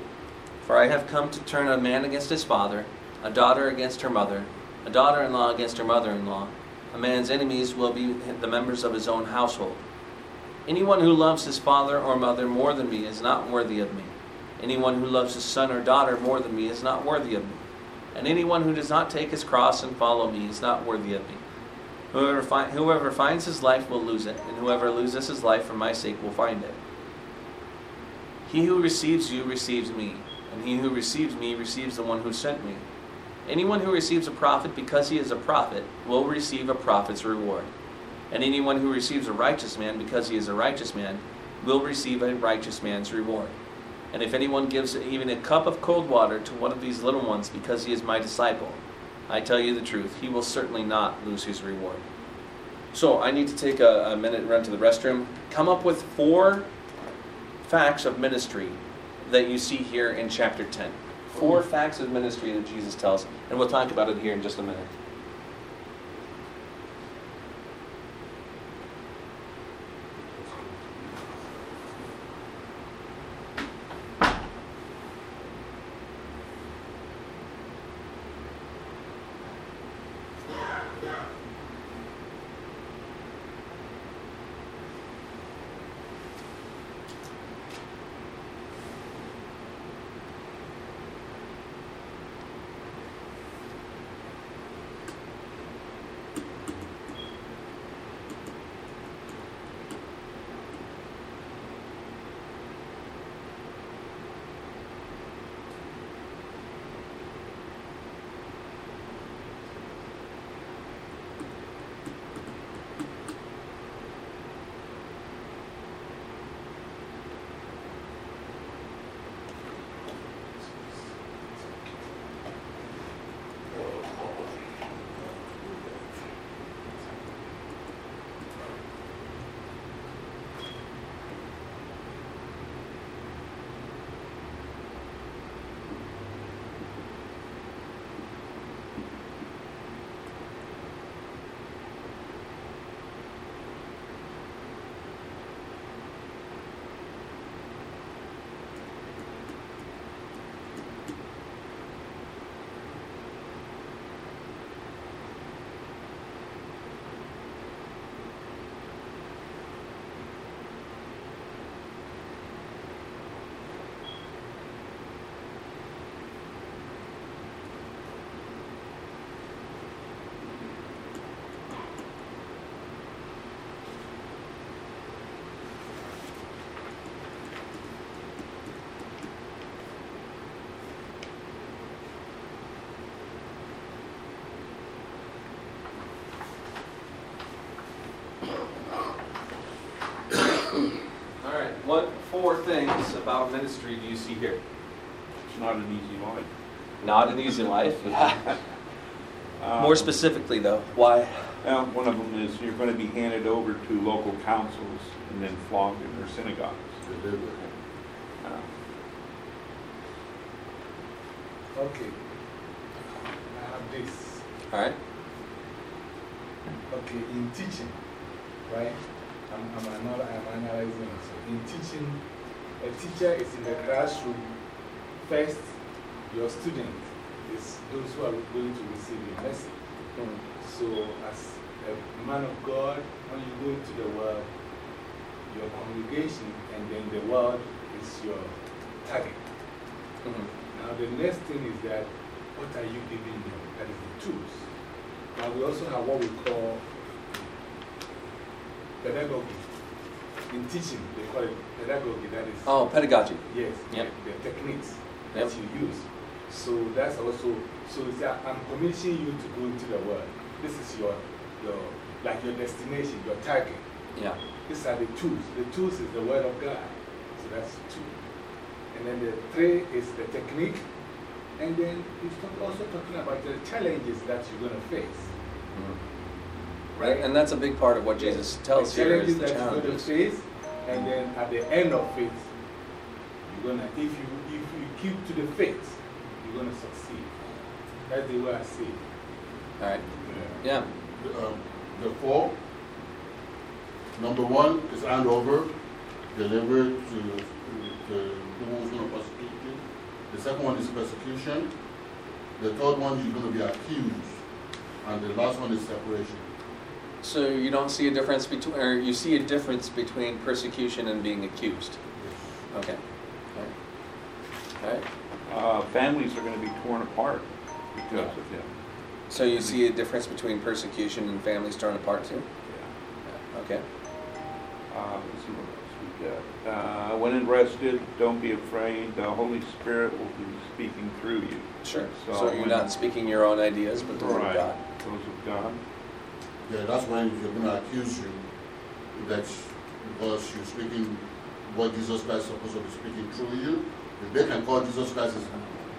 For I have come to turn a man against his father, a daughter against her mother, a daughter in law against her mother in law. A man's enemies will be the members of his own household. Anyone who loves his father or mother more than me is not worthy of me. Anyone who loves his son or daughter more than me is not worthy of me. And anyone who does not take his cross and follow me is not worthy of me. Whoever, whoever finds his life will lose it, and whoever loses his life for my sake will find it. He who receives you receives me and he who receives me receives the one who sent me. Anyone who receives a prophet because he is a prophet will receive a prophet's reward. And anyone who receives a righteous man because he is a righteous man will receive a righteous man's reward. And if anyone gives even a cup of cold water to one of these little ones because he is my disciple, I tell you the truth, he will certainly not lose his reward. So I need to take a, a minute and run to the restroom. Come up with four facts of ministry that you see here in chapter 10. Four facts of ministry that Jesus tells, and we'll talk about it here in just a minute. Four things about ministry do you see here? It's not an easy life. Not an easy life. Um, More specifically, though, why? Well, one of them is you're going to be handed over to local councils and then flogged in their synagogues. Uh, Okay. I have this. All right. Okay, in teaching, right? I'm, I'm, anal I'm analyzing it. So in teaching, a teacher is in the classroom. First, your student is those who are going to receive your message. So, as a man of God, when you go into the world, your congregation and then the world is your target. Mhm. Now, the next thing is that what are you giving them? That is the tools. Now, we also have what we call pedagogy. In teaching, they call it pedagogy. That is, Oh, pedagogy. yes, Yep. the, the techniques Yep. that you use. So, that's also, so it's that I'm commissioning you to go into the world. This is your, your, like your destination, your target. Yeah. These are the tools. The tools is the word of God. So that's two. And then the three is the technique. And then he's talk, also talking about the challenges that you're going to face. Mm-hmm. Right? And that's a big part of what Jesus tells the here the that you're going to challenges. face. And then at the end of it, you're going to, if you, if you keep to the faith, you're going to succeed. That's the way I see it. All right. Yeah. The, um, the four, number one is hand over, deliver to the people who's going to persecute you. The second one is persecution. The third one, you're going to be accused. And the last one is separation. So you don't see a difference between, or you see a difference between persecution and being accused. Okay. All right. uh, families are going to be torn apart because of him. So you see a difference between persecution and families torn apart too? Yeah. Okay. Uh, let's see what else we got. Uh, when arrested, don't be afraid. The Holy Spirit will be speaking through you. Sure. So So you're not speaking your own ideas, but the word of Right. God. Those of God. Yeah, that's when they're going to accuse you that because you're speaking what Jesus Christ is supposed to be speaking through you. If they can call Jesus Christ is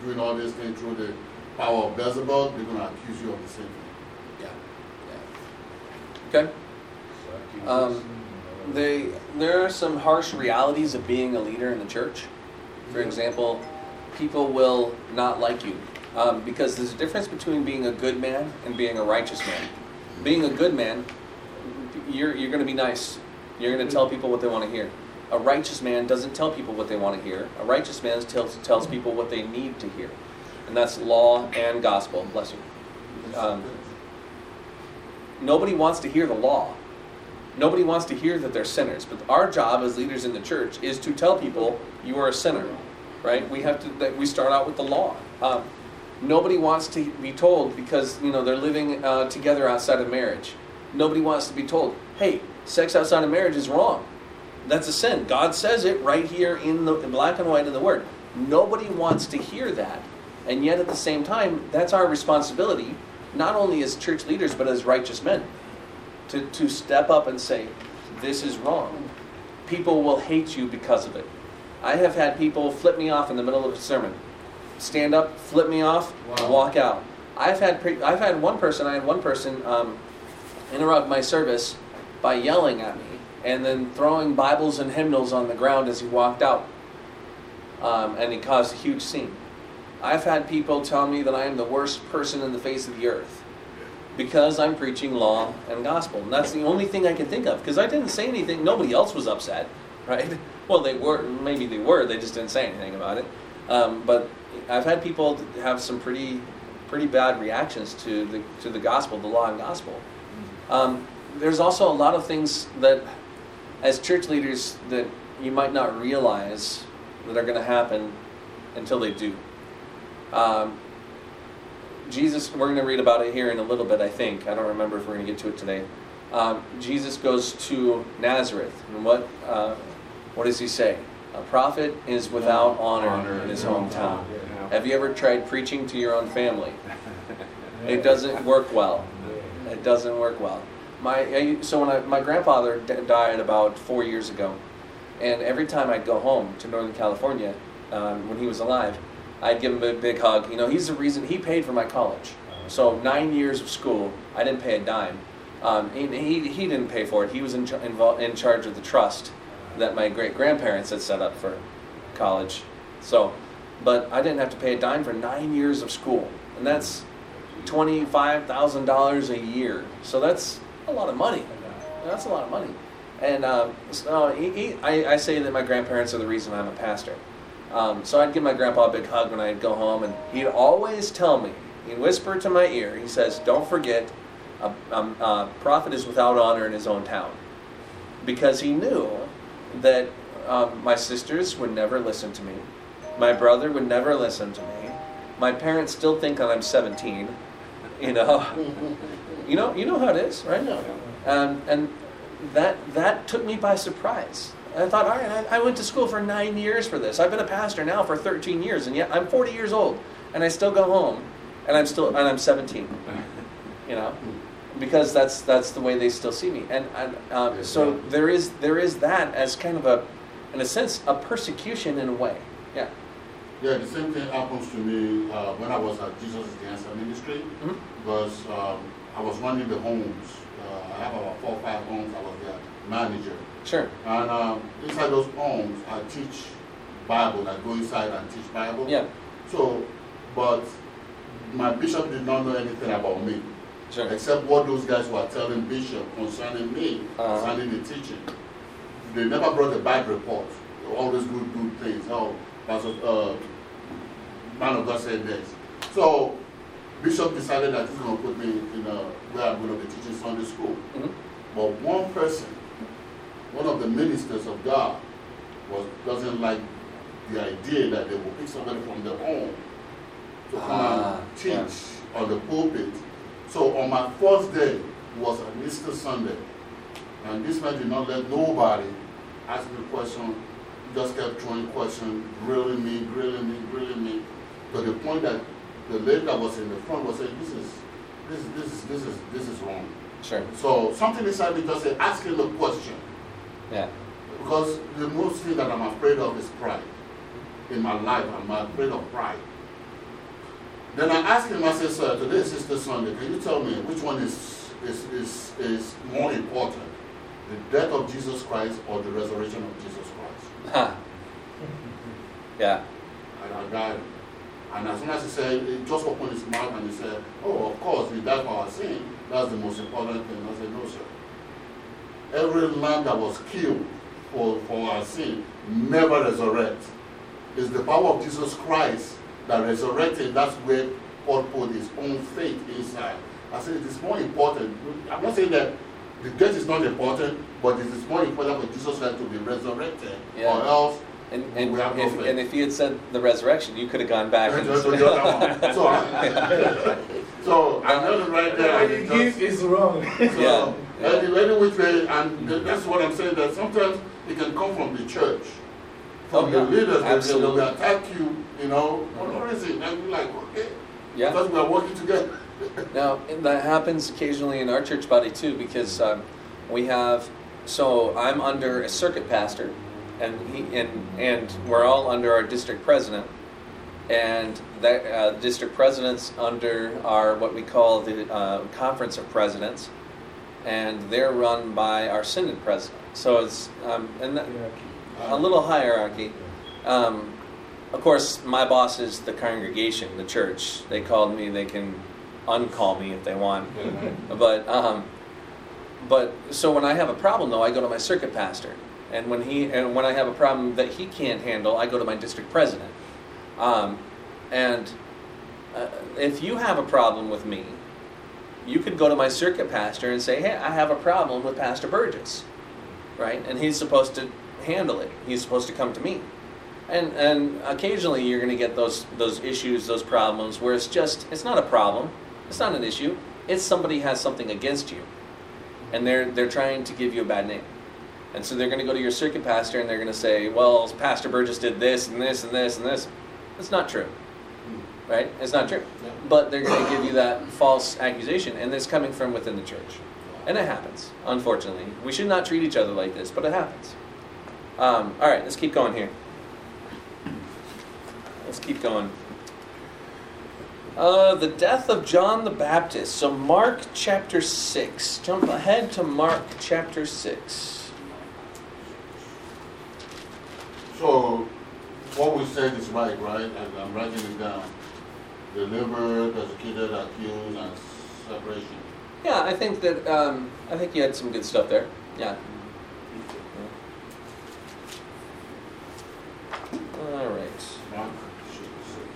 doing all this thing through the power of Beelzebub, they're going to accuse you of the same thing. Yeah. yeah. Okay. Um, accusation, you know, They, there are some harsh realities of being a leader in the church. For example, people will not like you um, because there's a difference between being a good man and being a righteous man. Being a good man, you're, you're going to be nice. You're going to tell people what they want to hear. A righteous man doesn't tell people what they want to hear. A righteous man tells, tells people what they need to hear. And that's law and gospel. Bless you. Um, Nobody wants to hear the law. Nobody wants to hear that they're sinners. But our job as leaders in the church is to tell people you are a sinner, right? We have to. We start out with the law. Um, nobody wants to be told because you know they're living uh, together outside of marriage. Nobody wants to be told, "Hey, sex outside of marriage is wrong. That's a sin." God says it right here in the in black and white in the Word. Nobody wants to hear that, and yet at the same time, that's our responsibility, not only as church leaders but as righteous men to, to step up and say, This is wrong. People will hate you because of it. I have had people flip me off in the middle of a sermon. Stand up, flip me off, Wow. walk out. I've had, pre- I've had one person, I had one person um, interrupt my service by yelling at me and then throwing Bibles and hymnals on the ground as he walked out. Um, and it caused a huge scene. I've had people tell me that I am the worst person in the face of the earth because I'm preaching law and gospel. And that's the only thing I can think of because I didn't say anything. Nobody else was upset, right? Well, they were, maybe they were, they just didn't say anything about it. Um, but I've had people have some pretty, pretty bad reactions to the, to the gospel, the law and gospel. Um, there's also a lot of things that, as church leaders, that you might not realize that are going to happen until they do. Um, Jesus, we're going to read about it here in a little bit, I think. I don't remember if we're going to get to it today. Um, Jesus goes to Nazareth, and what, uh, what does he say? A prophet is without honor, in his hometown. Yeah. Have you ever tried preaching to your own family? It doesn't work well. It doesn't work well. My so when I, my grandfather died about four years ago, And every time I'd go home to Northern California um, when he was alive, I'd give him a big hug. You know, he's the reason he paid for my college. So nine years of school, I didn't pay a dime. Um, he, he, he didn't pay for it. He was in, ch- invol- in charge of the trust that my great grandparents had set up for college. So, but I didn't have to pay a dime for nine years of school, and that's twenty-five thousand dollars a year. So that's a lot of money. That's a lot of money. And um, so he, he, I, I say that my grandparents are the reason I'm a pastor. Um, so I'd give my grandpa a big hug when I'd go home, and he'd always tell me, he'd whisper to my ear, he says, Don't forget, a, a, a prophet is without honor in his own town. Because he knew that um, my sisters would never listen to me, my brother would never listen to me, my parents still think that I'm 17, you know. you know, you know how it is, right? Um, and that that took me by surprise. I thought, all right, I, I went to school for nine years for this. I've been a pastor now for 13 years, and yet I'm 40 years old, and I still go home, and I'm still and I'm 17. You know, because that's that's the way they still see me, and, and um, so there is there is that as kind of a, in a sense, a persecution in a way. Yeah. The same thing happens to me uh, when I was at Jesus is the Answer Ministry Mhm. because um, I was running the homes. Uh, I have about four or five homes. I was their manager. Sure. And um, inside those homes, I teach Bible. I go inside and teach Bible. Yeah. So, but my bishop did not know anything about me, Sure. except what those guys were telling bishop concerning me, Uh-huh. concerning the teaching. They never brought a bad report. They always good, good things. Oh, Pastor, uh, man of God said this. So, bishop decided that he's going to put me in a, where I'm going to be teaching Sunday school. Mhm. But one person, one of the ministers of God, was doesn't like the idea that they will pick somebody from their home to come Ah, and teach yeah. on the pulpit. So on my first day was an Easter Sunday, and this man did not let nobody ask me a question. Just kept throwing questions, grilling me, grilling me, grilling me, to the point that the lady that was in the front was saying, "This is, this, is- this is, this is, this is wrong." Sure. So something inside me just said, ask him the question. Yeah. Because the most thing that I'm afraid of is pride. In my life, I'm afraid of pride. Then I asked him, I said, sir, today is Easter Sunday. Can you tell me which one is, is, is, is more important? The death of Jesus Christ or the resurrection of Jesus Ha. Yeah. And I. And as soon as he said, he just opened his mouth and he said, Oh, of course, he died for our sin. That's the most important thing. I said, No, sir. Every man that was killed for, for our sin never resurrect. It's the power of Jesus Christ that resurrected. That's where God put his own faith inside. I said, It is more important. I'm not saying that the death is not important, but it is more important for Jesus Christ to be resurrected. Yeah. Or else And, and, We have no if, faith. and if he had said the resurrection, you could have gone back and Just to the other one. So, I- so I know it right there. What and you give is wrong. So, Yeah, yeah. any, any which way, and th- that's what I'm saying, that sometimes it can come from the church. Oh, From yeah. the leaders, they- they will attack you, you know, for no reason. And you're like, okay, yeah. because we are working together. Now, that happens occasionally in our church body too, because um, we have. So I'm under a circuit pastor, and he and and we're all under our district president, and that uh, district presidents under our what we call the uh, conference of presidents, and they're run by our synod president. So it's um, a little hierarchy. Um, of course, my boss is the congregation, the church. They called me. They can uncall me if they want. but um, but so when I have a problem though, I go to my circuit pastor, and when he and when I have a problem that he can't handle, I go to my district president. Um, and uh, if you have a problem with me, you could go to my circuit pastor and say, "Hey, I have a problem with Pastor Burgess." right? And he's supposed to handle it. He's supposed to come to me. And and occasionally you're going to get those those issues, those problems where it's just it's not a problem. It's not an issue. It's somebody has something against you. And they're they're trying to give you a bad name. And so they're going to go to your circuit pastor and they're going to say, "Well, Pastor Burgess did this and this and this and this." It's not true. Right? It's not true. But they're going to give you that false accusation and it's coming from within the church. And it happens, unfortunately. We should not treat each other like this, but it happens. Um, all right, let's keep going here. Let's keep going. Uh, the death of John the Baptist. So, Mark chapter 6. Jump ahead to Mark chapter 6. So, what we said is right, right? And I'm writing it down. Delivered, persecuted, accused, and separation. Yeah, I think that, um, I think you had some good stuff there. Yeah. All right.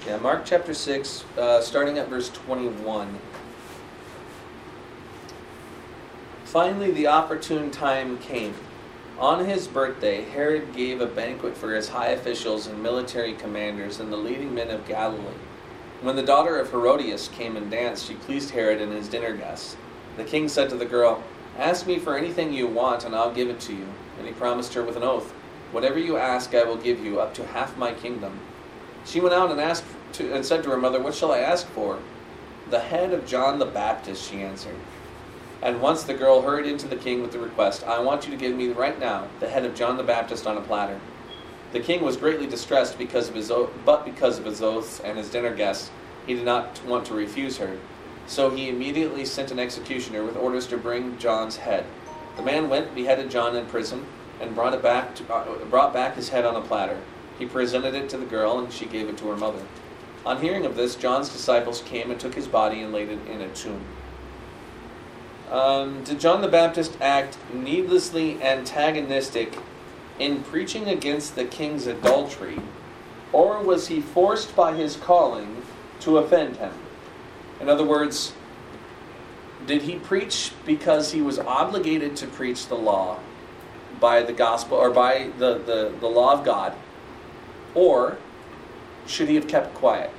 Mark Yeah, Mark chapter 6, uh, starting at verse 21. Finally, the opportune time came. On his birthday, Herod gave a banquet for his high officials and military commanders and the leading men of Galilee. When the daughter of Herodias came and danced, she pleased Herod and his dinner guests. The king said to the girl, Ask me for anything you want, and I'll give it to you. And he promised her with an oath, Whatever you ask, I will give you, up to half my kingdom. She went out and asked to, and said to her mother, What shall I ask for? The head of John the Baptist, she answered. And once the girl hurried into the king with the request, I want you to give me right now the head of John the Baptist on a platter. The king was greatly distressed because of his oath, but because of his oaths and his dinner guests, he did not want to refuse her. So he immediately sent an executioner with orders to bring John's head. The man went, beheaded John in prison, and brought it back to, uh, brought back his head on a platter. He presented it to the girl, and she gave it to her mother. On hearing of this, John's disciples came and took his body and laid it in a tomb. Um, did John the Baptist act needlessly antagonistic in preaching against the king's adultery, or was he forced by his calling to offend him? In other words, did he preach because he was obligated to preach the law by the gospel or by the, the, the law of God, or should he have kept quiet?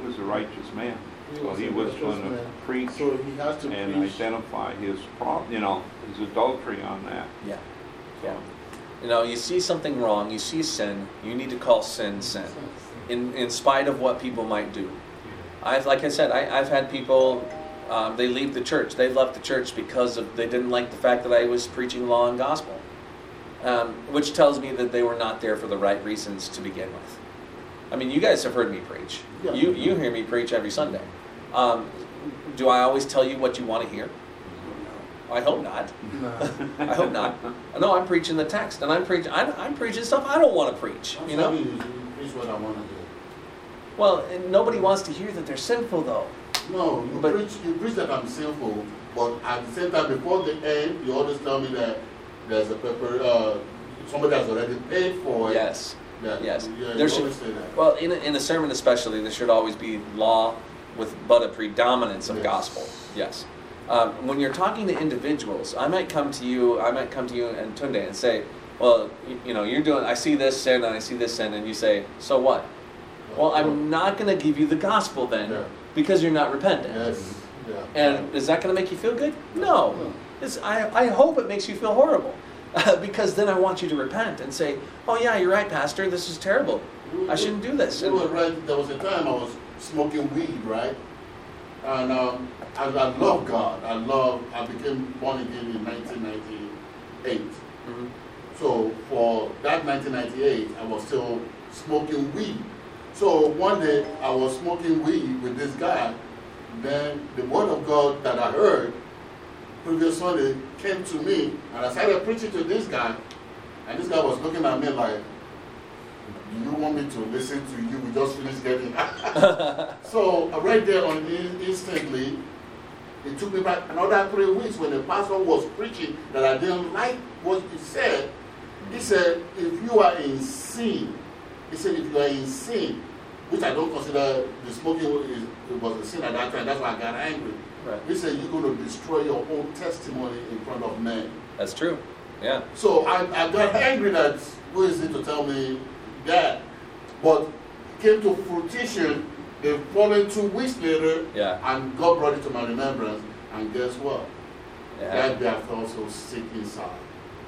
He was a righteous man. He So was he a was righteous going to man. preach So he has to and preach. identify his problem, you know, his adultery on that. Yeah. Yeah. You know, you see something wrong, you see sin, you need to call sin sin, in, in spite of what people might do. I've, like I said, I, I've had people, um, they leave the church. They left the church because of they didn't like the fact that I was preaching law and gospel, um, which tells me that they were not there for the right reasons to begin with. I mean, you guys have heard me preach. Yeah. You you hear me preach every Sunday. Um, do I always tell you what you want to hear? I hope not. Nah. I hope not. No, I'm preaching the text, and I'm preaching. I'm, I'm preaching stuff I don't want to preach. I'm You know. preach what I want to do. Well, nobody wants to hear that they're sinful, though. No, you But- preach you preach that I'm sinful, but at the same time, before the end, you always tell me that there's a paper, uh, somebody has already paid for it. Yes. That, Yes. Yeah, There should- always say that. Well, in a, in a sermon especially, there should always be law with but a predominance of Yes. gospel. Yes. Um, when you're talking to individuals, I might come to you. I might come to you and Tunde and say, "Well, you, you know, you're doing. I see this sin and I see this sin," and you say, "So what?" Well, I'm not going to give you the gospel then Yeah. because you're not repentant. Yes. Yeah. And is that going to make you feel good? No. I, I hope it makes you feel horrible. because then I want you to repent and say, oh, yeah, you're right, Pastor. This is terrible. I shouldn't do this. You right. There was a time I was smoking weed, right? And um, I, I love God. I love. I became born again in 1998. Mhm. So for that 1998, I was still smoking weed. So one day I was smoking weed with this guy. Then the word of God that I heard previous Sunday came to me, and I started preaching to this guy. And this guy was looking at me like, "Do you want me to listen to you? We just finished getting." so right there on in- instantly, it took me back another three weeks when the pastor was preaching that I didn't like what he said. He said, if you are in sin, he said, if you are in sin, which I don't consider the smoking was a sin at that time, that's why I got angry. Right. He said, you're going to destroy your own testimony in front of men. That's true. Yeah. So I, I got angry that who is it to tell me that? But came to fruition the following two weeks later, Yeah. and God brought it to my remembrance. And guess what? Yeah. That day I felt so sick inside.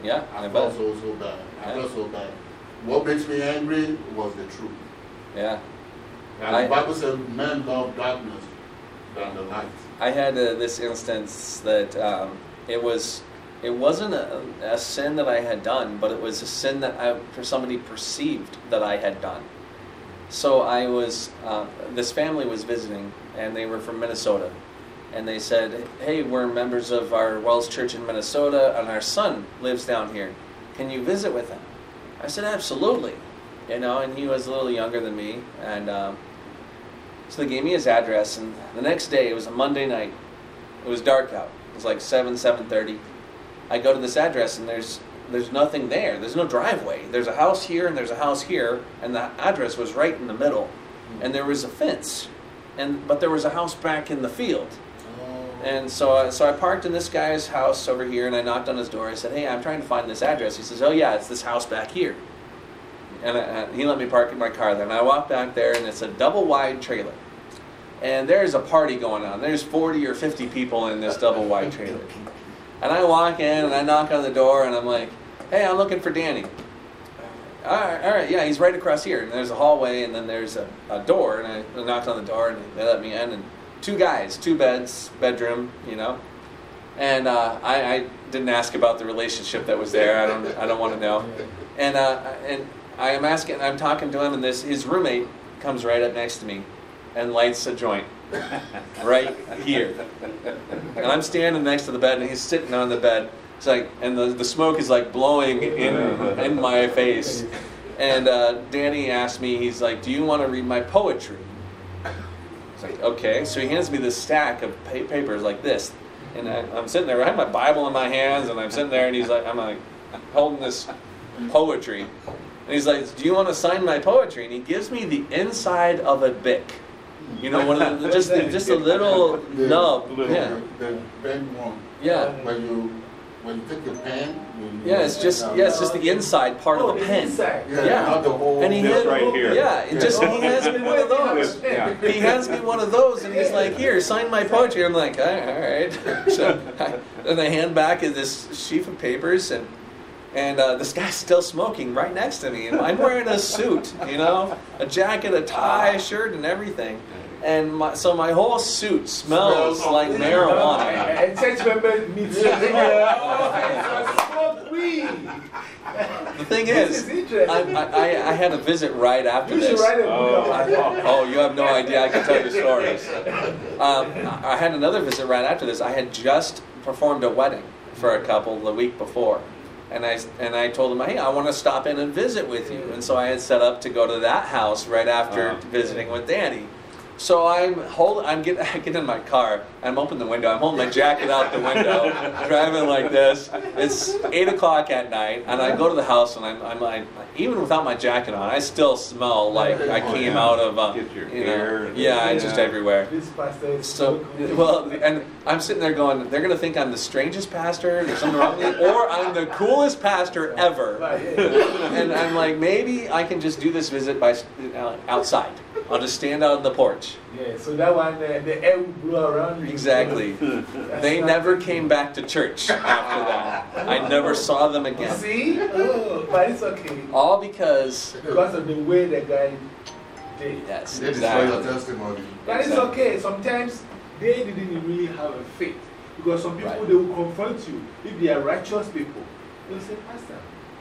Yeah. I I felt so, so bad. I Yeah. felt so bad. What makes me angry was the truth. Yeah. And I- the Bible says men love darkness the. I had uh, this instance that um, it was it wasn't a, a sin that I had done, but it was a sin that I, for somebody perceived that I had done. So I was, uh, this family was visiting, and they were from Minnesota. And they said, Hey, we're members of our WELS Church in Minnesota, and our son lives down here. Can you visit with him? I said, Absolutely. You know, and he was a little younger than me. And um, so they gave me his address, and the next day, it was a Monday night. It was dark out. It was like 7, 7.30. I go to this address, and there's there's nothing there. There's no driveway. There's a house here and there's a house here, and the address was right in the middle. Hmm. And there was a fence, and but there was a house back in the field. Oh. And so, so I parked in this guy's house over here, and I knocked on his door. I said, "Hey, I'm trying to find this address." He says, "Oh yeah, it's this house back here." And I, uh, he let me park in my car there. And I walk back there, and it's a double wide trailer. And there's a party going on. There's 40 or 50 people in this double wide trailer. And I walk in, and I knock on the door, and I'm like, "Hey, I'm looking for Danny." All right, all right, yeah, he's right across here. And there's a hallway, and then there's a, a door, and I knocked on the door, and they let me in, and two guys, two beds, bedroom, you know. And uh, I, I didn't ask about the relationship that was there. I don't, I don't want to know. And uh, and I am asking, I'm talking to him, and this his roommate comes right up next to me, and lights a joint, right here. And I'm standing next to the bed, and he's sitting on the bed. It's like, and the, the smoke is like blowing in in my face. And uh, Danny asked me, he's like, "Do you want to read my poetry?" It's like, okay. So he hands me this stack of pa- papers like this, and I, I'm sitting there. I have my Bible in my hands, and I'm sitting there, and he's like, I'm like holding this poetry, and he's like, "Do you want to sign my poetry?" And he gives me the inside of a bic. You know, one of the, just just a little The- nub. little- Yeah, The pen one, yeah, when you, when you take your pen. you- you yeah. It's just yeah, it's just the inside part Oh, of the pen. inside. Yeah, yeah. not the whole. And he This had- right here. Yeah, it just he hands me one of those. Yeah. He hands me one of those, and he's like, "Here, sign my poetry." I'm like, "All right." all right." So, I, and I hand back this sheaf of papers, and and uh, this guy's still smoking right next to me, and I'm wearing a suit, you know, a jacket, a tie, a shirt, and everything. And my, so my whole suit smells like marijuana. And church member meets you. Oh, smoke weed. The thing is, is. I, I, I had a visit right after You this. write a Oh. about. Oh, you have no idea. I can tell you stories. Um, I had another visit right after this. I had just performed a wedding for a couple the week before. And I, and I told him, hey, I want to stop in and visit with you. And so I had set up to go to that house right after visiting with Danny. So I'm hold, I'm get, I get in my car. I'm opening the window. I'm holding my jacket out the window, driving like this. It's eight o'clock at night, and I go to the house, and I'm, I'm like, even without my jacket on, I still smell like I came out of, uh, Get your you know, hair and- yeah, it's just everywhere. This pastor is So, well, and I'm sitting there going, they're going to think I'm the strangest pastor, there's something wrong with me, or I'm the coolest pastor ever. And I'm like, maybe I can just do this visit by uh, outside. I'll just stand out on the porch. Yeah, so that one, uh, the air will blow around you. Exactly. They never came back to church after that. I never saw them You again. see? Oh, but it's okay. All because, Because of the way the guy did. yes, They destroy your exactly. testimony. But it's Exactly. okay. Sometimes they didn't really have a faith. Because some people, Right. they will confront you. If they are righteous people, they'll say, Pastor.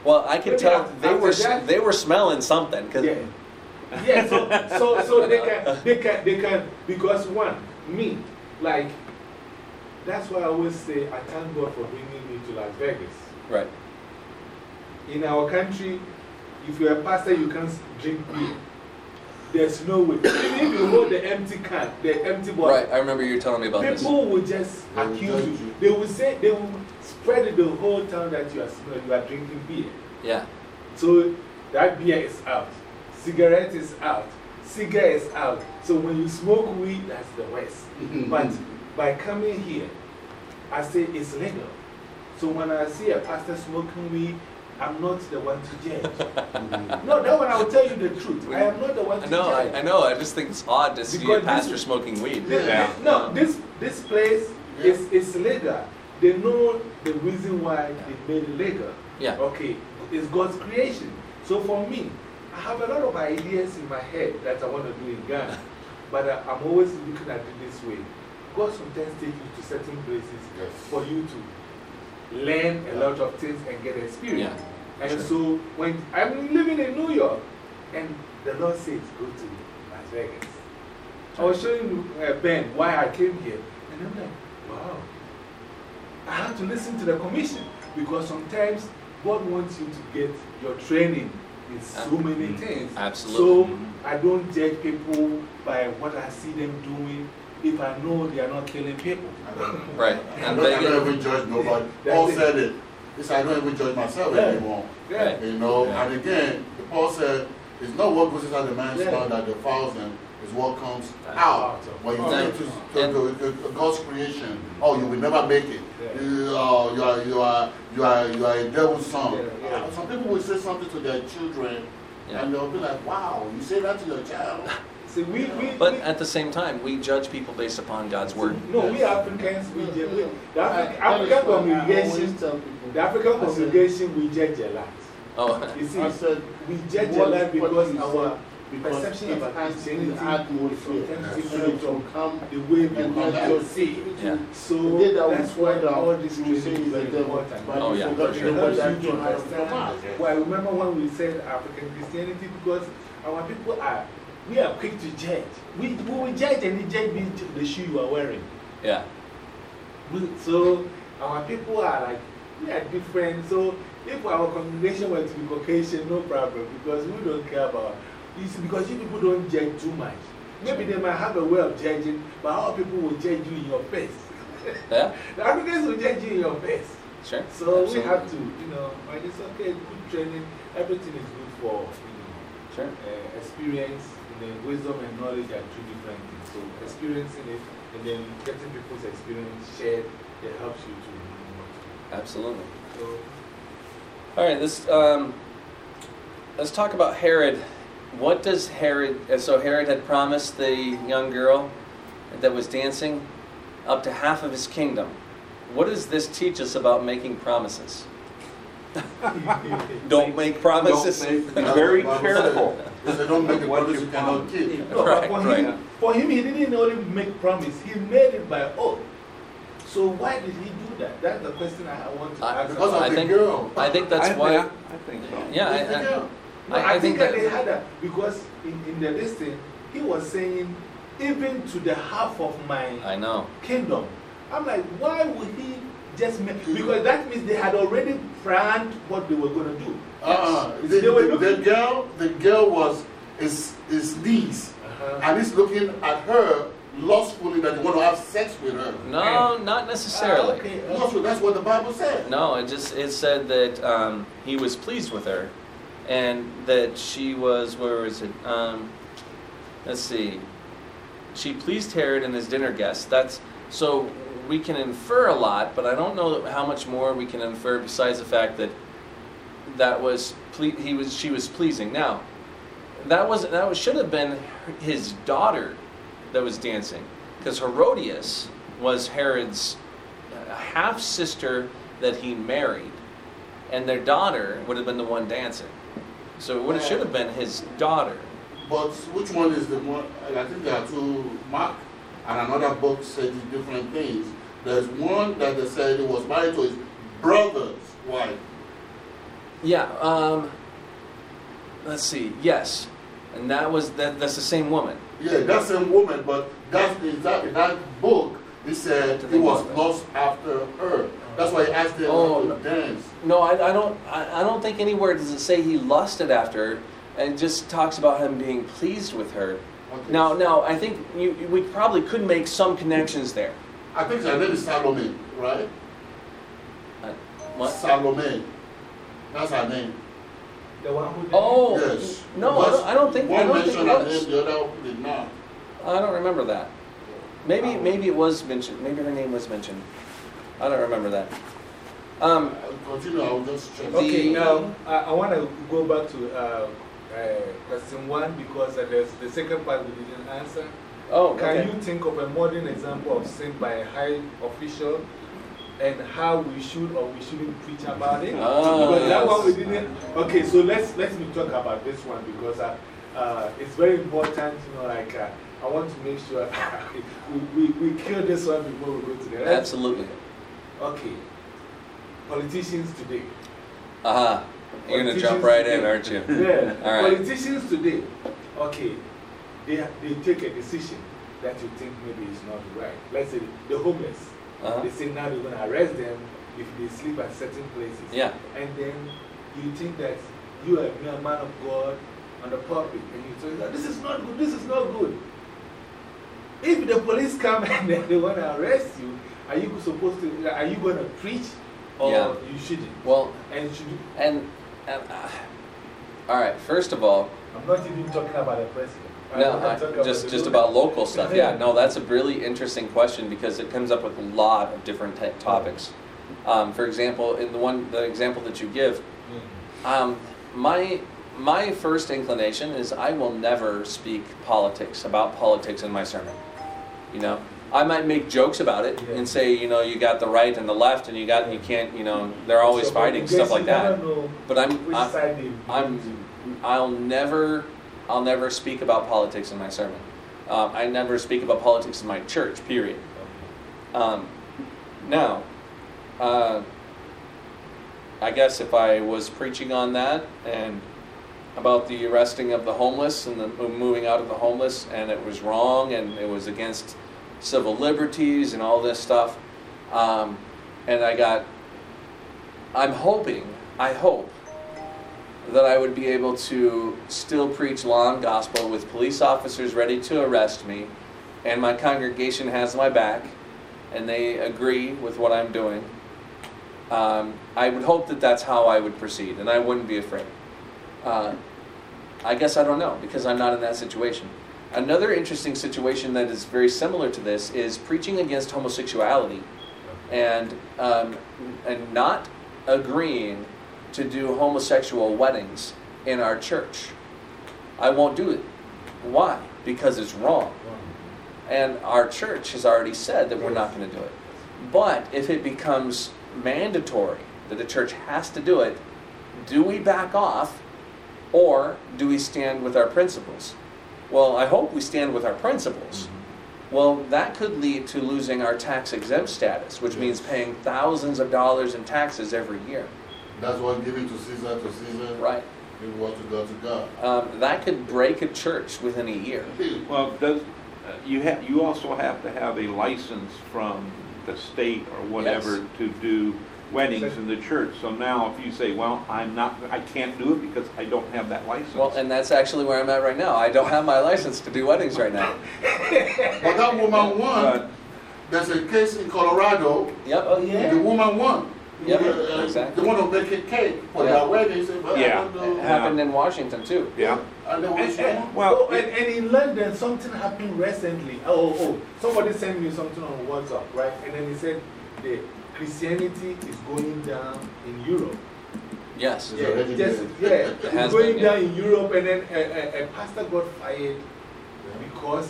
Well, I can tell after they were that- they were smelling something. Cause Yeah. Yeah, so, so, so they can, they can, they can, because one, me, like, that's why I always say, I thank God for bringing me to Las Vegas. right, In our country, if you're a pastor, you can't drink beer. There's no way. Even if you hold the empty can, the empty bottle, right. I remember you telling me about this. people will just They accuse judge you. They will say, they will spread it the whole town that you are, you are drinking beer. Yeah, So that beer is out. Cigarette is out. Cigar is out. So when you smoke weed, that's the worst. Mm-hmm. but by coming here, I say it's legal. So when I see a pastor smoking weed, I'm not the one to judge. Mm-hmm. no, that one I will tell you the truth. I am not the one to no, judge. I, I know. I just think it's odd to see a Because this pastor is- smoking weed. This- Yeah. no, this, this place is, is legal. They know the reason why they made it legal. Yeah. Okay, it's God's creation. So for me, I have a lot of ideas in my head that I want to do in Ghana. but I, I'm always looking at it this way. God sometimes takes you to certain places Yes. for you to learn a lot of things and get experience. And sure. so when I'm living in New York, and the Lord says, go to Las Vegas. I was showing uh, Ben why I came here, and I'm like, wow. I have to listen to the commission because sometimes God wants you to get your training in so many things. Absolutely. So I don't judge people by what I see them doing if I know they are not killing people. Right. I And don't, I they don't even judge nobody. Paul said it. He said, I don't even judge myself Yeah. anymore. Yeah. You know, Yeah. and again, Paul said, it's not what goes inside the man's Yeah. stomach that defiles him, it's what comes Out. out. When you Oh. take to, to, to, to, to God's creation, oh, you will never make it. Yeah. You, uh, you, are, you, are, you, are, you are a devil's son. Yeah, yeah. Uh, Some people will say something to their children, Yeah. and they'll be like, wow, you say that to your child? See, we, we, but we, at the same time, we judge people based upon God's word. no, we Africans, we judge. we- The I- Afri- African congregation, always tell people. the African congregation, we judge a lot. Oh, You see, I said, we judge a lot because our said, because perception it about adds, Christianity it add more fear. sometimes So from to come the way and people let to see. Yeah. So The that that's why all this you training say is it's very the devil. important. But Oh, you yeah, forgot for to sure. know what that Helps you came to out understand. mouth. Well, I remember when we said African Christianity because our people are, we are quick to judge. We, we will judge and we judge the- the shoe you are wearing. yeah. We, so our people are like, we are different. So if our congregation were to be Caucasian, no problem because we don't care about it's because you people don't judge too much. Maybe they might have a way of judging, but our people will judge you in your face. Yeah, the Africans will judge you in your face. sure. So we have to, you know, but it's okay, good training, everything is good for, you know, Sure. uh, experience, and then wisdom and knowledge are two different things. So experiencing it and then getting people's experience shared, it helps you to Absolutely. So, All right, let's, um, let's talk about Herod. What does Herod, uh, so Herod had promised the young girl that was dancing up to half of his kingdom. What does this teach us about making promises? Don't make promises. Don't make- Be very careful. Don't make a promise you you cannot keep. No, Right, for, right. him, for him, he didn't only make promise, he made it by oath. So why did he do that? That's the question I want to I- ask. Because of I the think- girl. I think that's I why. think- I think so. Yeah, It's I, I, I think that that. they had that because in, in the listing, he was saying, even to the half of my I know. kingdom. I'm like, why would he just make Because that means they had already planned what they were going to do. Uh, the, They were the, the girl, the girl was his, his niece, Uh-huh. and he's looking at her lustfully that they want to have sex with her. No, not necessarily. Okay, uh, Lustful, that's what the Bible said. No, it just it said that um, he was pleased with her, and that she was where is it? Um, let's see. She pleased Herod and his dinner guests. That's so we can infer a lot, but I don't know how much more we can infer besides the fact that that was he was she was pleasing. Now, that was that was, should have been his daughter that was dancing, because Herodias was Herod's half sister that he married, and their daughter would have been the one dancing. So what it should have been his daughter. But which one is the one? I think there are two. Mark and another book said different things. There's one that they said he was married to his brother's wife. Yeah. Um, let's see. Yes, and that was that. That's the same woman. Yeah, that same woman, but that's in that book, he said he was lost after her. That's why he asked them Oh, to no. dance. No, I, I don't. I, I don't think anywhere does it say he lusted after her. It just talks about him being pleased with her. Okay. Now, now I think you, we probably could make some connections there. I think her name is Salome, right? Uh, what? Salome. That's her name. the one who did Oh, yes. no, I don't, I don't think. I One don't think mentioned her name, the other did not. I don't remember that. Maybe, maybe it was mentioned. Maybe her name was mentioned. I don't remember that. Um, continue, I'll just check. Okay, now I, I want to go back to uh, uh, question one because uh, there's the second part we didn't answer. oh, Can okay. you think of a modern example of sin by a high official and how we should or we shouldn't preach about it? Oh, because that one we didn't. Okay, so let's let me talk about this one because uh, uh, it's very important. You know, like uh, I want to make sure we, we, we kill this one before we go to the next. Absolutely. Okay. politicians today. Uh-huh. You're gonna jump Politicians right in, aren't you? Yeah. All right. Politicians today, okay, they, they take a decision that you think maybe is not right. Let's say the homeless. Uh-huh. They say now they're going to arrest them if they sleep at certain places. Yeah. And then you think that you are a man of God on the pulpit and you say, this is not good, this is not good. If the police come and they want to arrest you, are you supposed to, are you going to preach or Yeah. you shouldn't? Well, And should you, and, and uh, all right, first of all, I'm not even talking about the president. No, I, just, the just about local stuff. Yeah, no, that's a really interesting question because it comes up with a lot of different topics. Um, for example, in the one, the example that you give, Mm. um, my, my first inclination is I will never speak politics, about politics in my sermon. You know, I might make jokes about it Yeah. and say, you know, you got the right and the left and you got, you can't, you know, they're always So, fighting, stuff like that. But I'm, I, I'm, I'll never, I'll never speak about politics in my sermon. Um, I never speak about politics in my church. Period. Um, now, uh, I guess if I was preaching on that and about the arresting of the homeless and the moving out of the homeless, and it was wrong and it was against civil liberties and all this stuff, um, and I got, I'm hoping, I hope that I would be able to still preach law and gospel with police officers ready to arrest me, and my congregation has my back, and they agree with what I'm doing. Um, I would hope that that's how I would proceed, and I wouldn't be afraid. Uh, I guess I don't know because I'm not in that situation. Another interesting situation that is very similar to this is preaching against homosexuality and, um, and not agreeing to do homosexual weddings in our church. I won't do it. Why? Because it's wrong. And our church has already said that we're not going to do it. But if it becomes mandatory that the church has to do it, do we back off or do we stand with our principles? Well, I hope we stand with our principles. Well, that could lead to losing our tax exempt status, which means paying thousands of dollars in taxes every year. That's what giving to Caesar to Caesar. Right. Give what to God to God. Um, that could break a church within a year. Well, does, uh, you have, you also have to have a license from the state or whatever Yes. to do weddings in the church. So now if you say, well, I'm not, I can't do it because I don't have that license. Well, and that's actually where I'm at right now. I don't have my license to do weddings right now. But that woman won. But- There's a case in Colorado. Yep. Oh, yeah? The woman won. Yep, Uh, exactly. They want to make a cake for Yeah. their wedding. Say, well, Yeah. It happened in Washington too. Yeah, And they And, and. Well, oh, and, and in London, something happened recently. Oh, oh, somebody sent me something on WhatsApp, right? And then he said the Christianity is going down in Europe. Yes. It's Yeah, already just, there. yeah, It it's has going been, yeah. down in Europe, and then a, a, a pastor got fired because,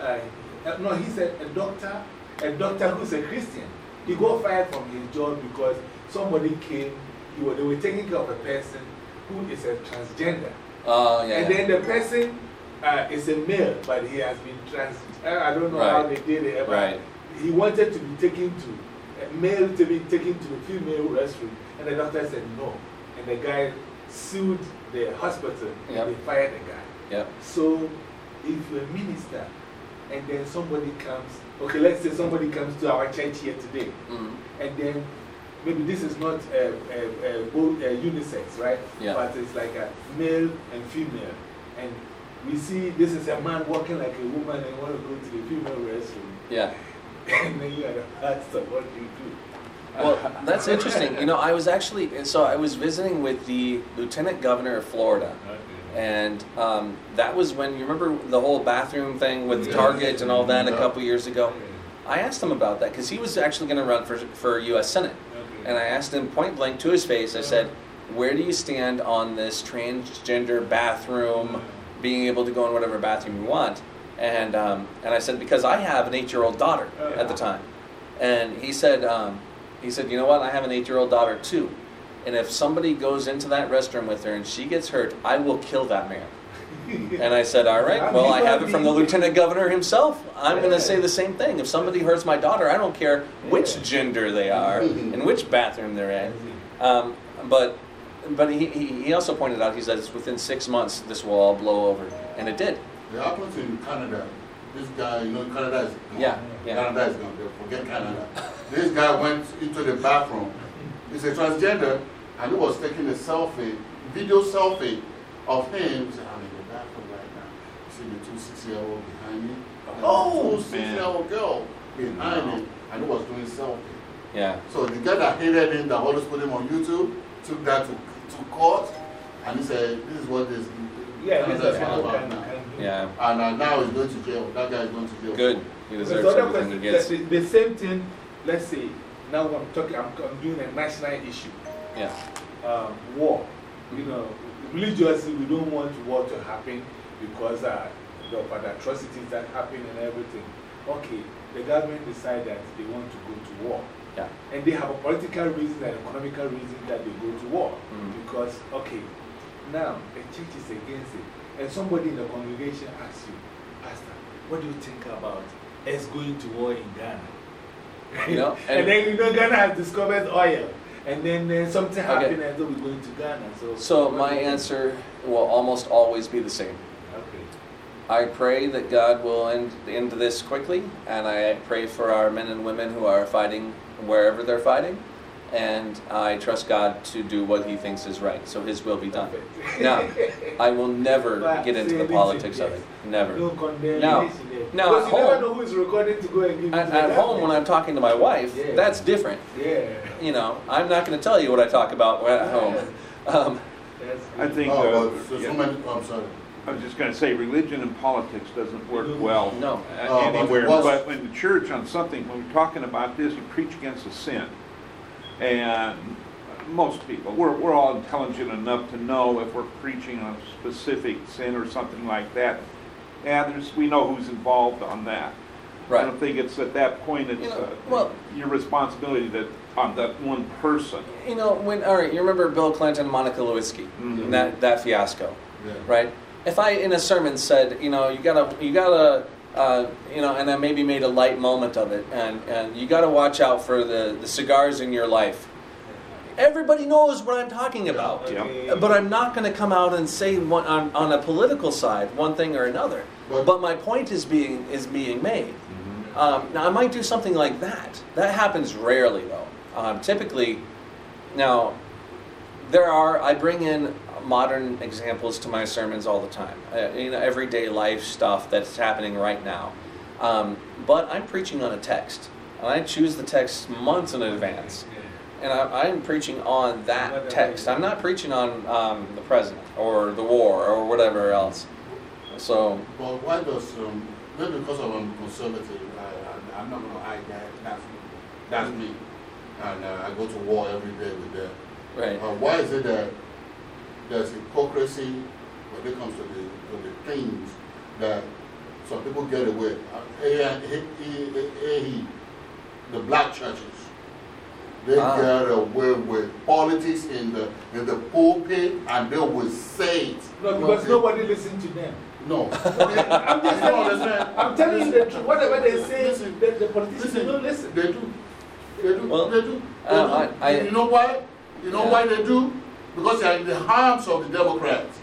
uh, uh, no, he's a, a doctor, a doctor who's a Christian. He got fired from his job because somebody came, he was, they were taking care of a person who is a transgender. Oh, yeah. And yeah. then the person uh, is a male, but he has been trans. I don't know how they did it, but Right. he wanted to be taken to, a male to be taken to the female restroom. And the doctor said no. And the guy sued the hospital Yep. and they fired the guy. Yep. So if you're a minister and then somebody comes, okay, let's say somebody comes to our church here today, Mm. and then maybe this is not a, a, a, a unisex, right? Yeah. But it's like a male and female. And we see this is a man walking like a woman and want to go to the female restroom. Yeah. And then you pastor, what do you do? Well, that's interesting. You know, I was actually, so I was visiting with the lieutenant governor of Florida. And um, that was when, you remember the whole bathroom thing with Target and all that a couple years ago? I asked him about that because he was actually going to run for, for U.S. Senate. And I asked him point blank to his face, I said, Where do you stand on this transgender bathroom, being able to go in whatever bathroom you want? And, um, and I said, Because I have an eight year old daughter at the time. And he said, um, he said, You know what? I have an eight year old daughter too. And if somebody goes into that restroom with her and she gets hurt, I will kill that man. And I said, all right, well, I have it from the lieutenant governor himself. I'm going to say the same thing. If somebody hurts my daughter, I don't care which gender they are and which bathroom they're in. Um, but but he, he he also pointed out, he says, within six months, this will all blow over. And it did. It happens in Canada. This guy, you know, Canada is gone. Yeah, yeah. Canada is gone. They Forget Canada. this guy went into the bathroom. He's a transgender, and he was taking a selfie, video selfie of him. He said, I'm in the bathroom right now. You see the two six-year-old behind me? And Oh, the two six-year-old girl behind him, and he was doing selfie. Yeah. So the guy that hated him, that always put him on YouTube, took that to, to court, and he said, this is what this Yeah, this Canada's is all what about now. Can do. Yeah. And uh, now he's going to jail. That guy is going to jail. Good. He deserves the other everything he question, gets. the, the same thing, let's say, now I'm talking, I'm, I'm doing a national issue. Yeah. um, war. You know, religiously, we don't want war to happen because uh, of the atrocities that happen and everything. Okay, the government decide that they want to go to war. Yeah. And they have a political reason and economical reason that they go to war. Mm. Because, okay, now the church is against it. And somebody in the congregation asks you, Pastor, what do you think about us going to war in Ghana? You know, and, and- then you know Ghana has discovered oil. And then uh, something Okay. happened and so we're going to Ghana. So, So my answer will almost always be the same. Okay. I pray that God will end, end this quickly, and I pray for our men and women who are fighting wherever they're fighting, and I trust God to do what He thinks is right, so His will be done. Perfect. Now, I will never But get into the anything, politics of it. Never. Don't Now- now at you never home- know who is recording to go and give At, at home, when I'm talking to my wife, Yeah. that's different. Yeah. You know, I'm not going to tell you what I talk about at home. Um, I think, Oh, uh, but so, yeah. many, oh, I'm sorry. I was just gonna say, religion and politics doesn't work well no. uh, Oh, but anywhere. what's- But in the church on something, when we're talking about this, you preach against a sin. And most people, we're, we're all intelligent enough to know if we're preaching on a specific sin or something like that. And there's, we know who's involved on that. I don't think it's at that point, it's You know, uh, well- your responsibility that, on that one person. You know, when, all right, you remember Bill Clinton, Monica Lewinsky, Mhm. that, that fiasco. Yeah. right? If I in a sermon said, you know, you gotta, you gotta, uh, you know, and I maybe made a light moment of it, and, and you gotta watch out for the, the cigars in your life. Everybody knows what I'm talking about. Yeah. But I'm not going to come out and say one, on, on a political side one thing or another. But- But my point is being is being made. Um, now I might do something like that. That happens rarely, though. Um, typically, now there are I bring in modern examples to my sermons all the time. Uh, you know, everyday life stuff that's happening right now. Um, but I'm preaching on a text, and I choose the text months in advance and I, I'm preaching on that text. I'm not preaching on um, the president or the war or whatever else. So, But why does, um, maybe because I'm conservative, I, I, I'm not going to hide that. That's me. That's me. And uh, I go to war every day with them. right. Uh, why is it that there's hypocrisy when it comes to the, to the things that some people get away? The black churches, they Ah. get away with politics in the in the pulpit, and they will say it. No, because Okay. nobody listens to them. No. I'm just You telling you. I'm telling you the truth. Whatever they say, Listen. the, the politicians Listen, don't listen. They do. They do. Well, they do. They uh, do. I- I- you know why? You know Yeah. why they do? Because they are in the arms of the Democrats.